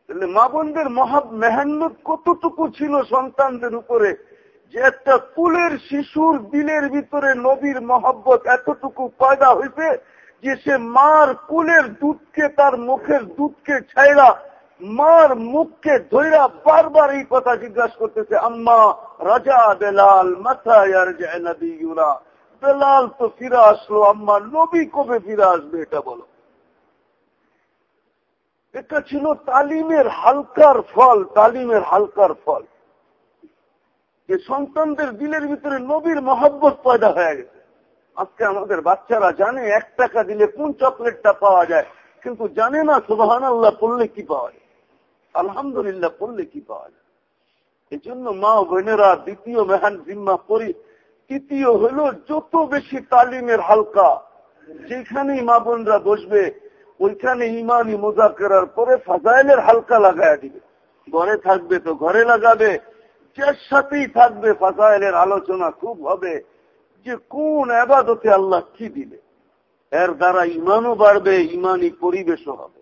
তাহলে মা বোনদের মহাব মেহান্নত কতটুকু ছিল সন্তানদের উপরে যে একটা কুলের শিশুর দিলের ভিতরে নবীর মহব্বত এতটুকু পয়দা হয়েছে যে সে মার কুলের দুধকে তার মুখের দুধকে ছাইরা মার মুখকে ধৈরা বারবার এই কথা জিজ্ঞাসা করতেছে, আম্মা, রাজা বেলাল মাথায়ার বেলাল তো ফিরে আসলো, আম্মা, নবী কবে ফিরে আসবে এটা বলো। এটা ছিল তালিমের হালকার ফল, তালিমের হালকার ফল। যে সন্তানদের দিলের ভিতরে নবীর মহব্বত পয়দা হয়ে গেছে। আজকে আমাদের বাচ্চারা জানে এক টাকা দিলে কোন চকলেটটা পাওয়া যায়, কিন্তু জানে না সুবাহান আল্লাহ পড়লে কি পাওয়া যায়? আলহামদুলিল্লাহ পড়লে কি পাওয়া যায়? এই জন্য মা বোনেরা দ্বিতীয় মেহান জিম্মা করি তৃতীয় হলো যত বেশি তালিমের হালকা, যেখানেই মা বোনরা বসবে, ওইখানে ইমানি মোজা করার পরে ফাজাইলের হালকা লাগায় দিবে। ঘরে থাকবে তো ঘরে লাগাবে, যার সাথেই থাকবে ফাজাইলের আলোচনা খুব হবে। যে কোন আবাদতে আল্লাহ কি দিলে এর দ্বারা ইমানও বাড়বে ইমানি পরিবেশও হবে।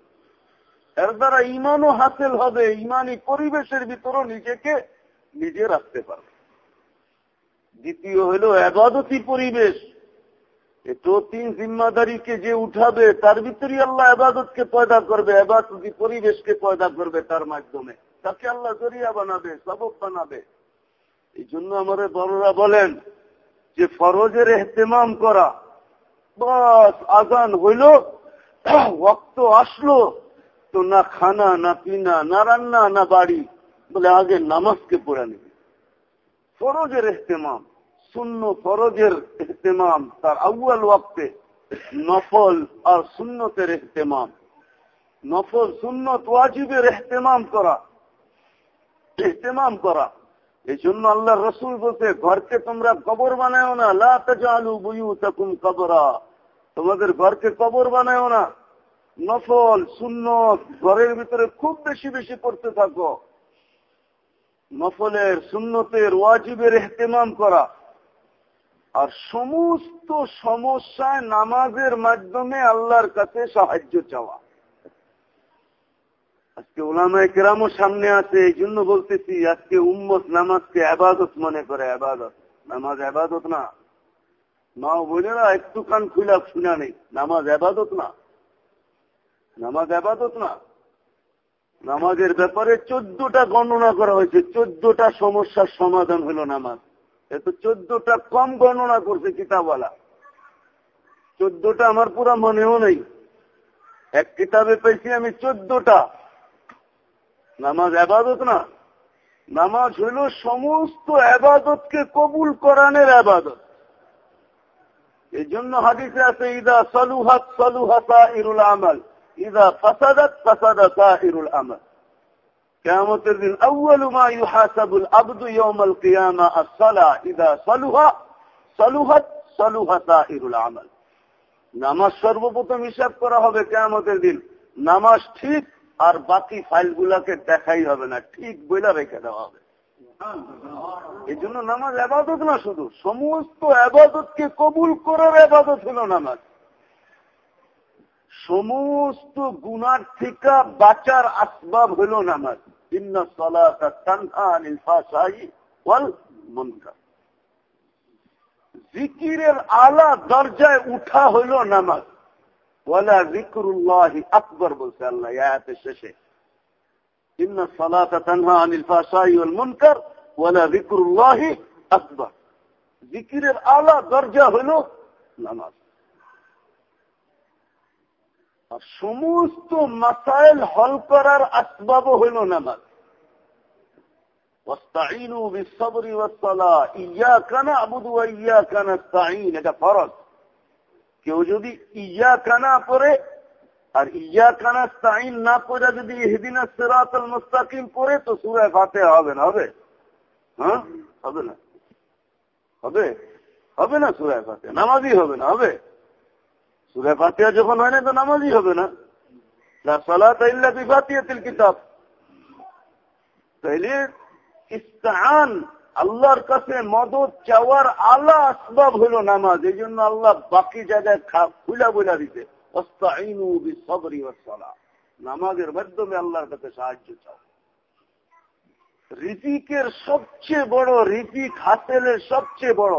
এর দ্বারা ইমানও হাসিল হবে ইমানি পরিবেশের ভিতরও নিজেকে নিজে রাখতে পারবে। দ্বিতীয় হলো আবাদতি পরিবেশ। তো তিন জিম্মাদারিকে যে উঠাবে, তার ভিতরে আল্লাহ আবাদতকে পয়দা করবে, আবাদতি পরিবেশকে পয়দা করবে তার মাধ্যমে। তাকে আল্লাহ জরিয়া বানাবে, সবক বানাবে। এই জন্য আমাদের বড়রা বলেন যে ফরজের এহতেমাম করা। বাস আজান হইল ওক্ত আসলো, তো না খানা, না পিনা, না রান্না, না বাড়ি, বলে আগে নামাজকে পড়ে নেবে। ফরজের এহতেমাম শূন্য ফরজের এহতেমাম, তার আউয়াল ওয়াক্তে নফল আর সুন্নতের এহতেমাম। নফল, সুন্নত, ওয়াজিবের এহতেমাম করা। এহতেমাম করা। এই জন্য আল্লাহ রসুল বলতে ঘরকে তোমরা কবর বানায় না লালু বুয়ু তকুম কবরা। তোমাদের ঘরকে কবর বানায় না। নফল, সুন্নত, ঘরের ভিতরে খুব বেশি বেশি করতে থাকো। নফলের, সুন্নতের, ওয়াজিবের এহতেমাম করা। আর সমস্ত সমস্যায় নামাজের মাধ্যমে আল্লাহর কাছে সাহায্য চাওয়া। আজকে ওলামায় কেরামও সামনে আছে এই জন্য বলতেছি, আজকে উম্মত নামাজকে আবাদত মনে করে, আবাদত। নামাজ আবাদত না। মা বোনেরা একটু কান খুলা শুনা নেই, নামাজ আবাদত না। নামাজ আবাদত না। নামাজের ব্যাপারে চোদ্দটা গণনা করা হয়েছে, চোদ্দটা সমস্যার সমাধান হলো নামাজ। এত চোদ্দটা কম গণনা করছে কিতাবওয়ালা। চোদ্দটা আমার পুরা মনেও নেই। এক কিতাবে পেয়েছি আমি চোদ্দটা। নামাজ আবাদত না। নামাজ হইল সমস্ত আবাদতকে কবুল করানের আবাদত। এই জন্য হাদিসে আছে, ইদা সলুহাত সলুহাতা ইরুল আমল, ইদা ফাসাদাত ফাসাদাতা ইরুল আমল। কেমতের দিন আউ্বালু মা ইউহাসাবুল আবদু ইয়াউমাল কিয়ামা আস-সালা, ইদা সলুহা, সলুহাত সলুহাতা ইরুল আমল। নামাজ সর্বপ্রথম হিসাব করা হবে কেমতের দিন। নামাজ ঠিক আর বাকি ফাইলগুলাকে দেখাই হবে না, ঠিক বইলা রেখে দেওয়া হবে। এই জন্য নামাজ আবাদত না শুধু, সমস্ত আবাদতকে কবুল করার আবাদত হলো নামাজ। সমস্ত গুনার থেকে বাঁচার আসবাব হলো নামাজ। ইন্না জিকিরের আলা দরজায় উঠা হইল নামাজ। ওয়ালা জিকরুল্লাহ আকবর বলছে আল্লাহ আয়াতের শেষে ইন্না সালাতা তানহা আনিল ফাসাই ওয়াল মুনকার ওয়ালা জিকরুল্লাহ আকবর জিকিরের আলা দরজা হইল নামাজ আর সমস্ত মাসাইল হল করার আসবাব হইল নামাজ। এটা ফরজ। কেউ যদি ইয়া কানা পরে আর ইয়া কানা স্তাইন না পড়ে, যদি এহদিনা সিরাতুল মুস্তাকিম পড়ে, তো সুরায় ফাতে হবে না, হবে? হ্যাঁ? হবে না। হবে? হবে না সুরায় ফাতে নামাজই হবে না, হবে? সুরায় ফাতিয়া যখন হয় না, তো নামাজই হবে না। কিতাব। তাইলে ইস্তান আল্লাহর কাছে মদত চাওয়ার আলা আসবাব হলো নামাজ। এই জন্য আল্লাহ বাকি জায়গায় খুলা বুলা দিতে নামাজের মাধ্যমে আল্লাহর কাছে সাহায্য চাও। রিজিকের সবচেয়ে বড়, রিজিক হাসেলের সবচেয়ে বড়,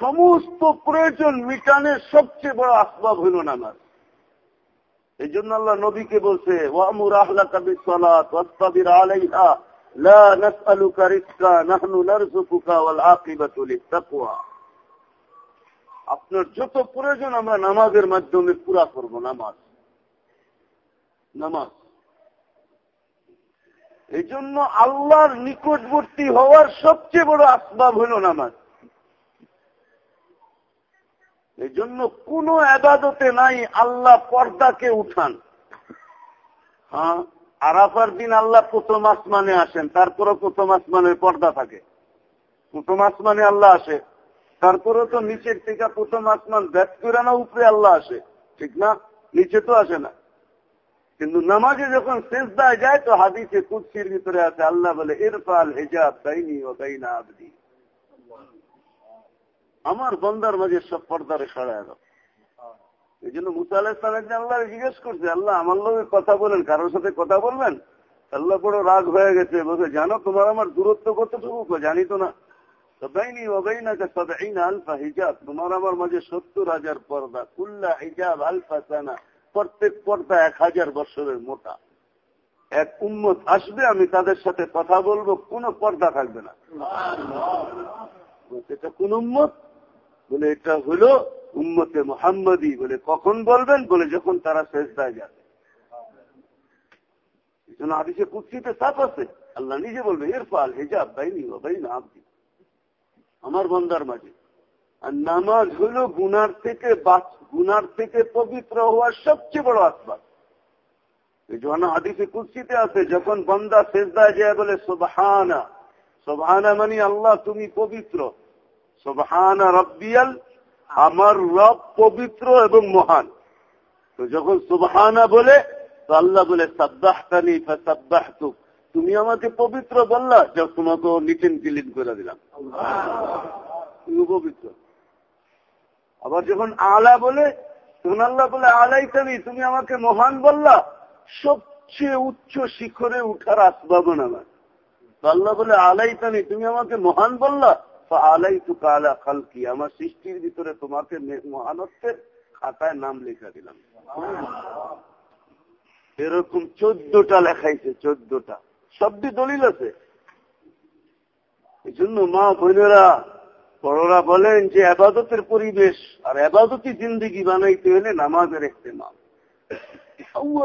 সমস্ত প্রয়োজন মিটানের সবচেয়ে বড় আসবাব হইল নামাজ। এই জন্য আল্লাহ নবীকে বলছে ওয়ামুর আহলা কাবির সালাত আলাইহা। নাসআলুকা রিজকা নাহনু নারযুকুকা ওয়াল আকিবাতু লিত্তাকওয়া আপনার যত প্রয়োজন আমরা নামাজের মাধ্যমে পুরা করব, নামাজ। নামাজ। এই জন্য আল্লাহর নিকটবর্তী হওয়ার সবচেয়ে বড় আসবাব হল নামাজ। এই জন্য কোন আবাদতে নাই, আল্লাহ পর্দাকে উঠান। হ্যাঁ? আরাফার দিন আল্লাহ প্রথম আসমানে আসেন তারপরে প্রথম আসমানের পর্দা থাকে। প্রথম আসমানে আল্লাহ আসে তারপরে তো নিচের থেকে প্রথম আসমান ব্যাট করে না, উপরে আল্লাহ আসে। ঠিক না? নিচে তো আসে না। কিন্তু নামাজে যখন শেষ দায় যায়, তো হাদিসে কুৎসির ভিতরে আছে, আল্লাহ বলে, ইরফাল হেজাব তাইনি ও তাই না আবদি। আমার বন্দার মাঝে সব পর্দারে সরায় এই জন্য মুসা আল্লাহ আল্লাহ জিজ্ঞেস করছে, আল্লাহ, আমার লোকের কথা বলেন, কারোর সাথে কথা বলবেন? আল্লাহ বড় রাগ হয়ে গেছে, বলছে, জানো, তোমার আমার দূরত্ব কতটুকু? জানি তো না। আমি তাদের সাথে কথা বলব, কোনো পর্দা থাকবে না। এটা কোন উম্মত? বলে, এটা হলো উম্মতে মোহাম্মদী বলে কখন বলবেন? বলে যখন তারা শেষ দায় যাবে আদিসে কুৎসিতে সাপ আছে। আল্লাহ নিজে বলবে এরফাল হেজাব, বাইনি বাইনা আপনি আমার বন্দার মাঝে। আর নামাজ হলো গুনার থেকে গুনার থেকে পবিত্র হওয়ার সবচেয়ে বড় আসবাব। জন্য হাদিসে কুৎসিতে আছে, যখন বন্দা শেষদায় যায় বলে, সোবাহানা। সোবাহানা মানে আল্লাহ, তুমি পবিত্র। সোবাহানা রব্বিয়াল আমার রব পবিত্র এবং মহান। তো যখন সুবহানা বলে, তো আল্লাহ বলে, সাব্বাহতানি সাব্বাহতুক তুমি আমাকে পবিত্র বললা যে তোমাকে নিচেন ক্লিন করে দিলাম। তুমি পবিত্র। আবার যখন আলা বলে, তখন আল্লাহ বলে আলাই তুমি তুমি আমাকে মহান বললা, সবচেয়ে উচ্চ শিখরে উঠার আসবাব আমার। আল্লাহ বলে আলাই তুমি আমাকে মহান বললা আমার সৃষ্টির ভিতরে তোমাকে মহানত্বের খাতায় নাম লেখা দিলাম। এরকম চোদ্দটা লেখাইছে, চোদ্দটা। দলিল আছে। এই জন্য মা বোনেরা, বড়রা বলেন যে আবাদতের পরিবেশ আর আবাদতি জিন্দিগি বানাইতে হলে নামাজের এহতেমাম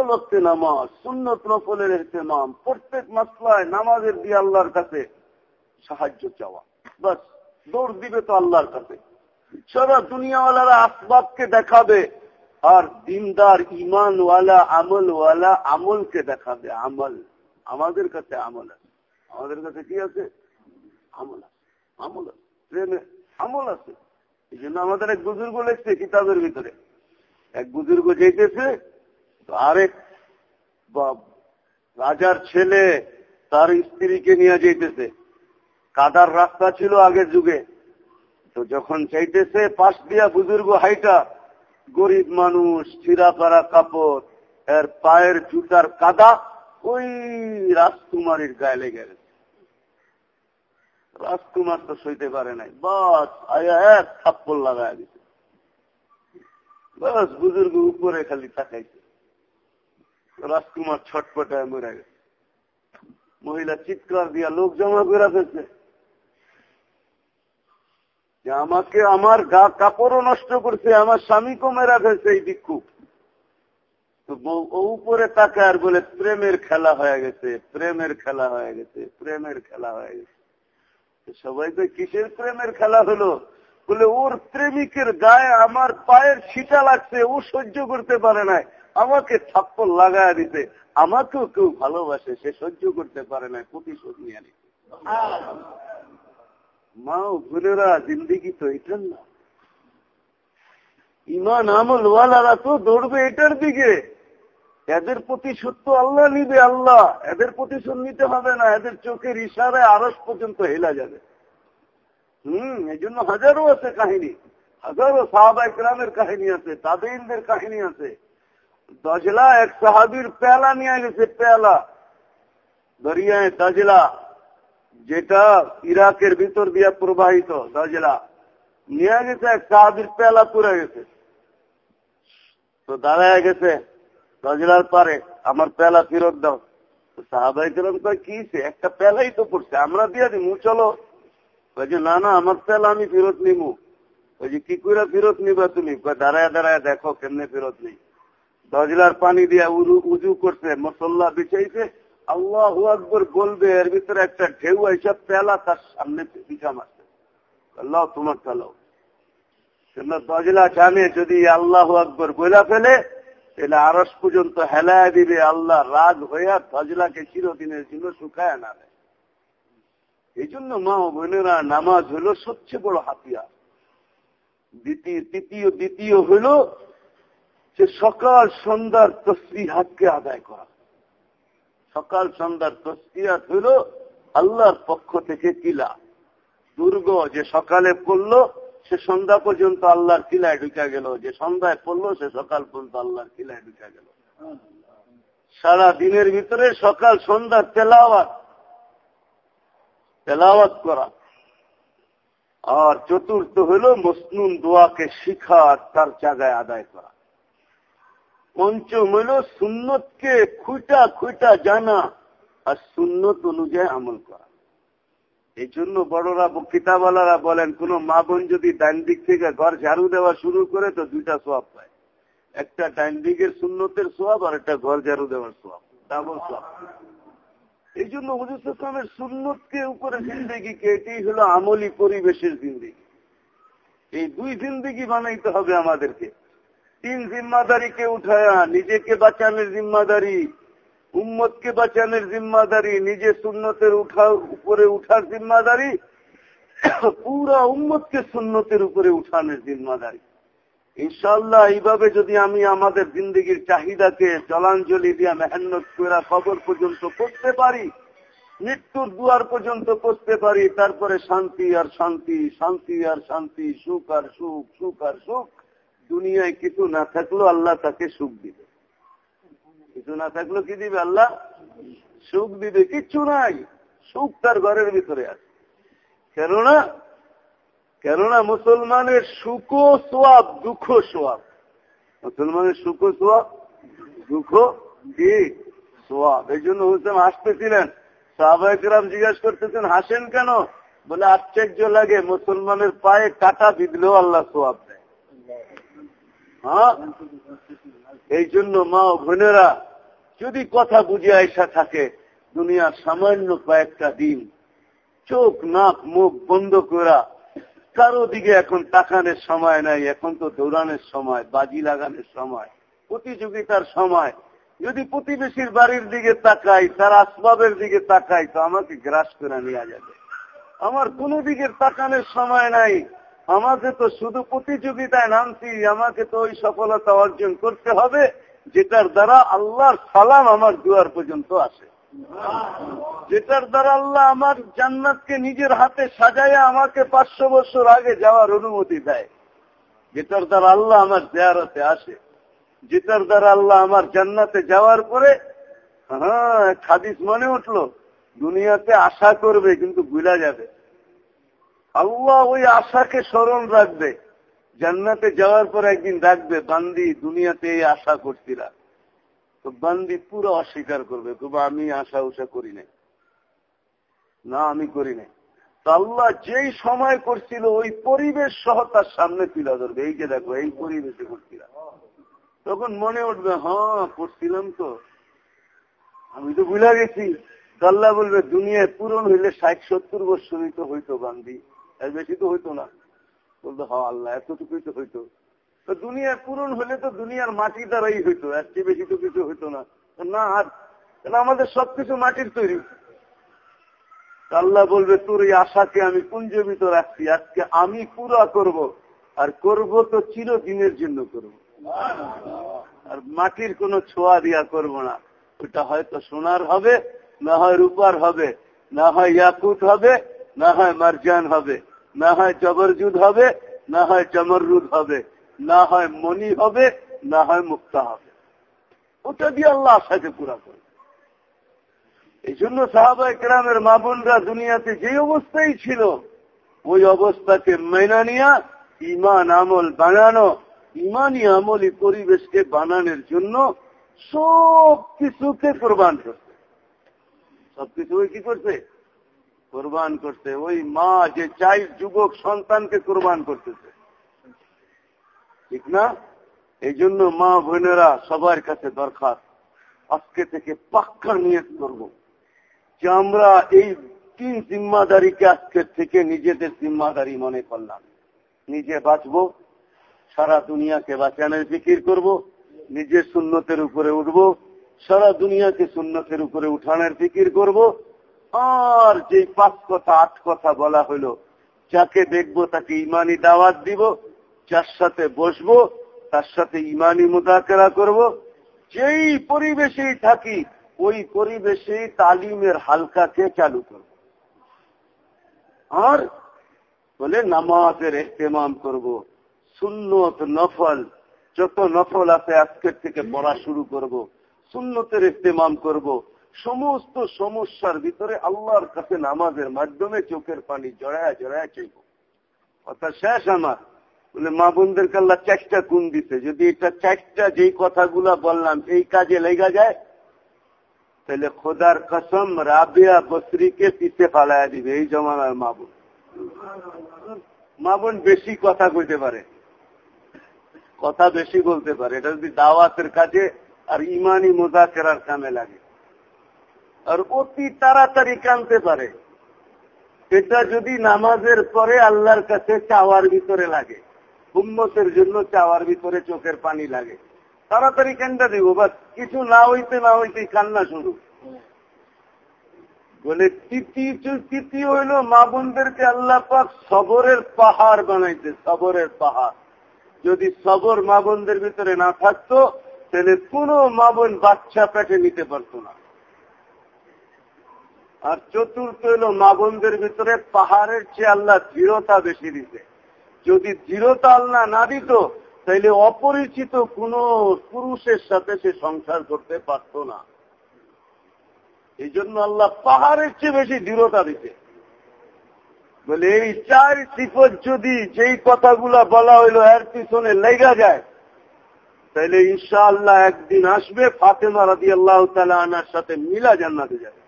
অক্তে নামাজ, সুন্নত নফলের এহতেমাম প্রত্যেক মাসলায় নামাজের দিয়ে আল্লাহর কাছে সাহায্য চাওয়া। বাস দৌড় দিবে তো আল্লাহর কাছে। সারা দুনিয়াওয়ালারা আসবাবকে দেখাবে আর দিনদার ইমানওয়ালা আমলওয়ালা আমলকে দেখাবে। আমল। আমাদের কাছে আমল আছে। আমাদের কাছে কি আছে? আমল আছে। আমল আছে। আমল আছে। এই জন্য আমাদের এক বুজুর্গ লেখছে কিতাবের ভিতরে। এক বুজুর্গ যেতেছে আরেক রাজার ছেলে তার স্ত্রীকে নিয়ে যেতেছে। কাদার রাস্তা ছিল আগের যুগে। তো যখন চাইতেছে পাশ দিয়া বুজুর্গ হাইটা, গরিব মানুষ ছিঁড়া পাড়া কাপড়, এর পায়ের জুতার কাদা, ওই রাজকুমারীর গায়ে লেগে গেছে। রাজকুমার তো সইতে পারে নাই। বাস, আয়া এক থাপ্পড় লাগায় দিছে। বাস, বুজুর্গ উপরে খালি তাকাইছে। রাজকুমার ছটপটায় মরে গেছে। মহিলা চিৎকার দিয়া লোক জমা করে ফেলছে। যে আমাকে আমার গা কাপড়ও নষ্ট করছে, আমার স্বামীকেও মেরা ফেলছে এই ভিক্ষুক তো উপরে তাকার বলে, প্রেমের খেলা হয়ে গেছে, প্রেমের খেলা হয়ে গেছে, প্রেমের খেলা হয়ে গেছে। সবাই তো কিসের প্রেমের খেলা হলো? বলে, ওর প্রেমিকের গায়ে আমার পায়ের ছিটা লাগছে, ও সহ্য করতে পারে না আমাকে থাপ্পড় লাগায় দিতে। আমাকেও কেউ ভালোবাসে, সে সহ্য করতে পারে না প্রতিশোধ নিয়ে নিতে। মা বোনেরা জিন্দিগি তো এটার না। ইমান আমল ওয়ালারা তো দৌড়বে এটার দিকে। এদের প্রতিশোধ তো আল্লাহ নিবে আল্লাহ। এদের প্রতিশোধ নিতে হবে না, এদের চোখের ইশারায় আরস পর্যন্ত হেলা যাবে। হম এই জন্য হাজারো আছে কাহিনী। হাজারো সাহাবাই গ্রামের কাহিনী আছে তাবেইনদের কাহিনী আছে। দজলা এক সাহাবির পেলা নিয়ে গেছে পেলা দরিয়ায় দজলা। যেটা ইরাকের ভিতর দিয়ে প্রবাহিত, দজলা। নিয়ে গেছে এক সাহাবির পেলা পুরে গেছে। তো দাঁড়ায় গেছে দজলার পারে, আমার পেলা ফেরত দাও। সাহাবাই কিরম কি একটা পেলাই তো পড়ছে, আমরা দিয়ে দিমু, চলো। ওই না না, আমার পেলা আমি ফেরত নিমু। ওই যে, কি করে ফেরত নিবা তুমি? দাঁড়ায় দাঁড়ায় দেখো কেমনে ফেরত নেই। দজলার পানি দিয়া উজু করছে, মসল্লা বিছাইছে। আল্লাহ আকবর বলবে, এর ভিতরে একটা ঢেউ এইসব পেলা তার সামনে বিছা মারছে আল্লাহ তোমার চালাও দজলা জানে, যদি আল্লাহ আকবর বইলা ফেলে, তাহলে আরস পর্যন্ত হেলায় দিবে আল্লাহ। রাগ হইয়া দজলাকে চিরদিনের জন্য শুকায় না এই জন্য মা বোনেরা, নামাজ হলো সবচেয়ে বড় হাতিয়ার। দ্বিতীয়, তৃতীয়, দ্বিতীয় হইল যে সকাল সন্ধ্যার তসবি হাতকে আদায় করা। সকাল সন্ধ্যার তসবিহাত হইল আল্লাহর পক্ষ থেকে কিলা। দুর্গ যে সকালে পড়ল, সে সন্ধ্যা পর্যন্ত আল্লাহর কিলায় ঢুকা গেল। যে সন্ধ্যায় পড়ল, সে সকাল পর্যন্ত আল্লাহর কিলায় ঢুকা গেল। সারা দিনের ভিতরে সকাল সন্ধ্যার তেলাওয়াত তেলাওয়াত করা। আর চতুর্থ হল মসনুন দোয়াকে শিখা তার জায়গায় আদায় করা। পঞ্চম হইল সুন্নতকে খুঁটা খুঁটা জানা আর সুন্নত অনুযায়ী আমল করা। এই জন্য বড়রা কিতাবালারা বলেন, কোন মা বোন যদি ডাইন দিক থেকে ঘর ঝাড়ু দেওয়া শুরু করে তো দুইটা সোয়াব পায়। একটা ডাইন দিকের সুন্নতের সোয়াব আর একটা ঘর ঝাড়ু দেওয়ার সোয়াব, ডাবল সোয়াব। এই জন্য হুজুর ইসলামের সুন্নতকে উপরে জিন্দিগিকে এটাই হলো আমলি পরিবেশের জিন্দিগি। এই দুই জিন্দিগি বানাইতে হবে আমাদেরকে। তিন জিম্মাদারিকে উঠায়া, নিজেকে বাঁচানোর জিম্মাদারি, উম্মতকে বাঁচানোর জিম্মাদারি, নিজে সুন্নতের উঠা, উপরে উঠার জিম্মাদারি, পুরা উম্মতকে সুন্নতের উপরে উঠানোর জিম্মাদারি। ইনশাল্লাহ এইভাবে যদি আমি আমাদের জিন্দগির চাহিদাকে জলাঞ্জলি দিয়া মেহান্নত করে খবর পর্যন্ত করতে পারি, মৃত্যুর দুয়ার পর্যন্ত করতে পারি, তারপরে শান্তি আর শান্তি শান্তি আর শান্তি, সুখ আর সুখ সুখ আর সুখ দুনিয়ায় কিছু না থাকলেও আল্লাহ তাকে সুখ দিবে। কিছু না থাকলেও কি দিবে আল্লাহ? সুখ দিবে। কিচ্ছু নাই। সুখ তার ঘরের ভিতরে আছে। কেননা কেননা মুসলমানের সুখ সোয়াব দুঃখ সোয়াব মুসলমানের সুখ সোয়াব দুঃখ কি? সোয়াব এই জন্য হুসেন হাসতেছিলেন। সাহবাহাম জিজ্ঞাসা করতেছেন, হাসেন কেন? বলে, আশ্চর্য লাগে, মুসলমানের পায়ে কাটা বিধলেও আল্লাহ সোয়াব হ্যাঁ? এই জন্য মা ও বোনেরা, যদি কথা বুঝে আইসা থাকে, দুনিয়ার সামান্য কয়েকটা দিন চোখ, নাক, মুখ বন্ধ করা। কারও দিকে এখন তাকানোর সময় নাই, এখন তো দৌড়ানোর সময়, বাজি লাগানোর সময়, প্রতিযোগিতার সময়। যদি প্রতিবেশীর বাড়ির দিকে তাকাই, তার আসবাবের দিকে তাকাই, তো আমাকে গ্রাস করে নেওয়া যাবে। আমার কোন দিকে তাকানোর সময় নাই। আমাকে তো শুধু প্রতিযোগিতায় নামছি, আমাকে তো ওই সফলতা অর্জন করতে হবে, যেটার দ্বারা আল্লাহর সালাম আমার দুয়ার পর্যন্ত আসে। যেটার দ্বারা আল্লাহ আমার জান্নাতকে নিজের হাতে সাজাইয়া আমাকে পাঁচশো বছর আগে যাওয়ার অনুমতি দেয়। যেটার দ্বারা আল্লাহ আমার জেয়ারতে আসে। যেটার দ্বারা আল্লাহ আমার জান্নাতে যাওয়ার পরে হ্যাঁ খাদিস মনে উঠল, দুনিয়াতে আশা করবে কিন্তু ভুলা যাবে। আল্লাহ ওই আশাকে স্মরণ রাখবে। জান্নাতে যাওয়ার পর একদিন ডাকবে বান্দি দুনিয়াতে এই আশা করছিলা তো বান্দি পুরো অস্বীকার করবে তবু আমি আশা উষা করি নাই। না, আমি করি নাই। আল্লাহ যেই সময় করছিল, ওই পরিবেশ সহ তার সামনে তুলে ধরবে। এই যে দেখো, এই পরিবেশে করছিল তখন মনে উঠবে হ্যাঁ করছিলাম তো। আমি তো ভুলে গেছি। আল্লাহ বলবে, দুনিয়ায় পূরণ হইলে ষাট সত্তর বছরই তো হইতো গান্ধী এর বেশি তো হইতো না। বলতো হ্যাঁ আল্লাহ, এতটুকুই তো হইতো। তো দুনিয়ার পূরণ হলে তো দুনিয়ার মাটি দ্বারাই হইতো এর চেয়ে বেশি তো কিছু হইতো না। না, আর আমাদের সবকিছু মাটির তৈরি। আল্লাহ বলবে, তোর এই আশাকে আমি পুঞ্জীবিত রাখছি, আজকে আমি পুরা করব, আর করব তো চিরদিনের জন্য করব। আর মাটির কোনো ছোঁয়া দিয়া করব না। ওটা হয়তো সোনার হবে, না হয় রূপার হবে, না হয় ইয়াকুত হবে, না হয় মারজান হবে। না হয় জবরজুদ হবে, না হয় জমররুদ হবে। না হয় মনি হবে, না হয় মুক্তা হবে। ওটা দিয়ে আল্লাহ আশাকে পুরা করবে এই জন্য সাহাবা একরামের মা বোনরা দুনিয়াতে যে অবস্থায় ছিল, ওই অবস্থাকে মেনা নিয়া ইমান আমল বানানো ইমানি আমলি পরিবেশকে বানানোর জন্য সব কিছুকে কোরবান করছে। সবকিছু কি করছে? কোরবান করছে। ওই মা যে চাই যুবক সন্তানকে কোরবান করতেছে। ঠিক না? এই জন্য মা বোনেরা সবার কাছে দরকার আজকে থেকে পাক্কা নিয়ত করব। যে আমরা এই তিন জিম্মাদারিকে আজকের থেকে নিজেদের জিম্মাদারি মনে করলাম। নিজে বাঁচব, সারা দুনিয়াকে বাঁচানোর ফিকির করব নিজের শূন্যতের উপরে উঠব, সারা দুনিয়াকে শূন্যতের উপরে উঠানোর ফিকির করব আর যে পাঁচ কথা, আট কথা বলা হলো যাকে দেখব তাকে ইমানি দাওয়াত দিব, যার সাথে বসবো, তার সাথে ইমানি মোতাকেরা করব। যেই পরিবেশেই থাকি, ওই পরিবেশে তালিমের হালকাকে চালু করব? আর বলে নামাজের এহতেমাম করব, সুন্নত নফল, যত নফল আছে আজকের থেকে পড়া শুরু করব, সুন্নতের ইস্তেমাম করব সমস্ত সমস্যার ভিতরে আল্লাহর কাছে নামাজের মাধ্যমে চোখের পানি জড়ায় জড়ায় চাইব অর্থাৎ শেষ আমার। বলে, মা বোনদের কাল্লা চারটা গুণ দিতে যদি এটা চারটা যেই কথাগুলা বললাম, এই কাজে লেগা যায়, তাহলে খোদার কসম রাবিয়া বসরিকে পিছে ফালাইয়া দিবে এই জমানার মা বোন। মা বোন বেশি কথা কইতে পারে। কথা বেশি বলতে পারে। এটা যদি দাওয়াতের কাজে আর ইমানি মোজাকেরার কামে লাগে। আর অতি তাড়াতাড়ি কানতে পারে। এটা যদি নামাজের পরে আল্লাহর কাছে চাওয়ার ভিতরে লাগে হুম্মতের জন্য চাওয়ার ভিতরে চোখের পানি লাগে। তাড়াতাড়ি কেনটা দিব, বাস কিছু না হইতে না হইতে কান্না শুরু। বলে তৃতীয় হইল মা বোনদেরকে আল্লাহ পাক সবরের পাহাড় বানাইছে, সবরের পাহাড়। যদি সবর মা বোনদের ভিতরে না থাকতো, তাহলে কোন মা বোন বাচ্চা পেটে নিতে পারত না। আর চতুর্থ হইল মা বোনদের ভিতরে পাহাড়ের চেয়ে আল্লাহ দৃঢ়তা বেশি দিতে। যদি দৃঢ়তা আল্লাহ না দিত, তাইলে অপরিচিত কোন পুরুষের সাথে সে সংসার করতে পারত না। এই জন্য আল্লাহ পাহাড়ের চেয়ে বেশি দৃঢ়তা দিতে। বলে, এই চার সিফত যদি যেই কথাগুলা বলা হইল, এর পিছনে লেগা যায় তাহলে ইনশা আল্লাহ একদিন আসবে ফাতেমা রাদি আল্লাহ আনার সাথে মিলা জান্নাতে যাবে।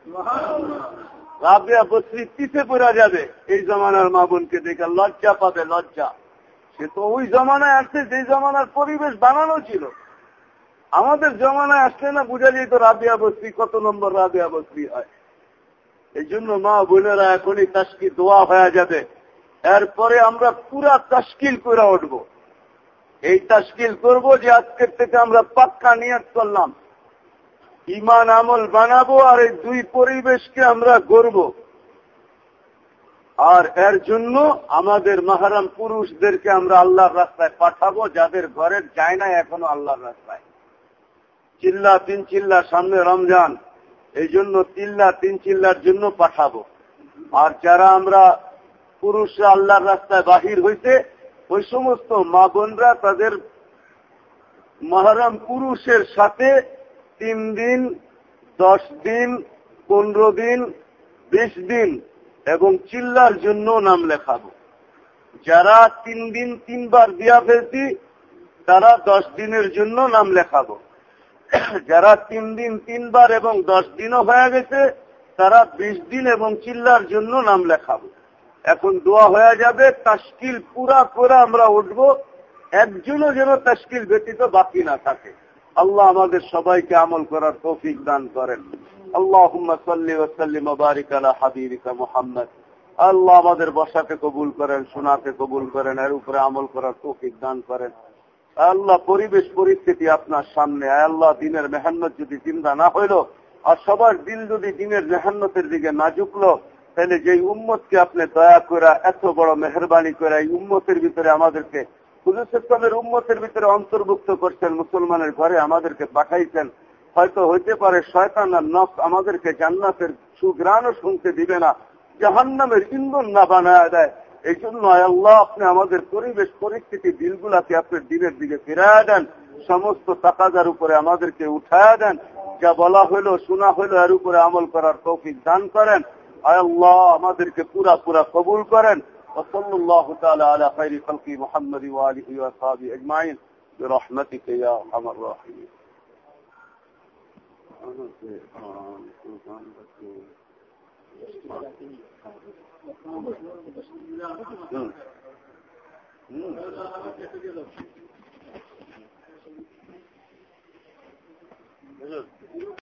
রাবিয়া বসরি পিছে পড়া যাবে, এই জমানার মা বোনকে দেখে লজ্জা পাবে, লজ্জা। সে তো ওই জমানায় আসছে, যে জমানার পরিবেশ বানানো ছিল। আমাদের জমানায় আসলে না বুঝা যেত রাবিয়া বস্তি কত নম্বর রাবিয়া বস্তি হয়। এই জন্য মা বোনেরা এখনই তাস্কি দোয়া হয়ে যাবে। এরপরে আমরা পুরা তাস্কিল করে উঠবো। এই তাস্কিল করব যে আজকের থেকে আমরা পাক্কা নিয়ত করলাম। ইমান আমল বানাবো আর এই দুই পরিবেশকে আমরা গড়ব। আর এর জন্য আমাদের মাহারাম পুরুষদেরকে আমরা আল্লাহর রাস্তায় পাঠাবো, যাদের ঘরের যায় না এখনও আল্লাহর রাস্তায়। চিল্লা তিন চিল্লা সামনে রমজান, এই জন্য তিল্লা তিন চিল্লার জন্য পাঠাবো। আর যারা আমরা পুরুষরা আল্লাহর রাস্তায় বাহির হইতে ওই সমস্ত মা বোনরা তাদের মহারাম পুরুষের সাথে তিন দিন, দশ দিন, পনেরো দিন, বিশ দিন এবং চিল্লার জন্য নাম লেখাবো। যারা তিন দিন তিনবার দিয়া ফেলছি, তারা দশ দিনের জন্য নাম লেখাবো। যারা তিন দিন তিনবার এবং দশ দিনও হয়ে গেছে, তারা বিশ দিন এবং চিল্লার জন্য নাম লেখাবো। এখন দোয়া হয়ে যাবে তাস্কিল পুরা করে আমরা উঠব। একজনও যেন তশকিল ব্যতীত বাকি না থাকে। আল্লাহ আমাদের সবাইকে আমল করার তৌফিক দান করেন। আল্লাহ আলা মোহাম্মদ। আল্লাহ আমাদের বসাকে কবুল করেন শোনাকে কবুল করেন, এর উপরে আমল করার তৌফিক দান করেন। আল্লাহ পরিবেশ পরিস্থিতি আপনার সামনে। আল্লাহ, দিনের মেহান্নত যদি চিন্তা না হইল, আর সবার দিল যদি দিনের মেহান্নতের দিকে না ঝুঁকলো তাহলে যে উম্মতকে আপনি দয়া করা এত বড় মেহরবানি করে এই উম্মতের ভিতরে আমাদেরকে, হুজুর উম্মতের ভিতরে অন্তর্ভুক্ত করছেন, মুসলমানের ঘরে আমাদেরকে পাঠাইছেন। হয়তো হইতে পারে শয়তান আর নফ আমাদেরকে জান্নাতের সুগ্রাণও শুনতে দিবে না, জাহান্নামের ইন্ধন না বানায় দেয়। এই জন্য আল্লাহ, আপনি আমাদের পরিবেশ, পরিস্থিতি, দিলগুলাকে আপনার দিনের দিকে ফিরায় দেন। সমস্ত তাকাজার উপরে আমাদেরকে উঠায় দেন। যা বলা হইল, শোনা হইল, এর উপরে আমল করার তৌফিক দান করেন। আল্লাহ আমাদেরকে পুরা পুরা কবুল করেন وصلى الله تعالى على خير خلق محمد وآله وصحبه أجمعين برحمتك يا أرحم الراحمين Hmm.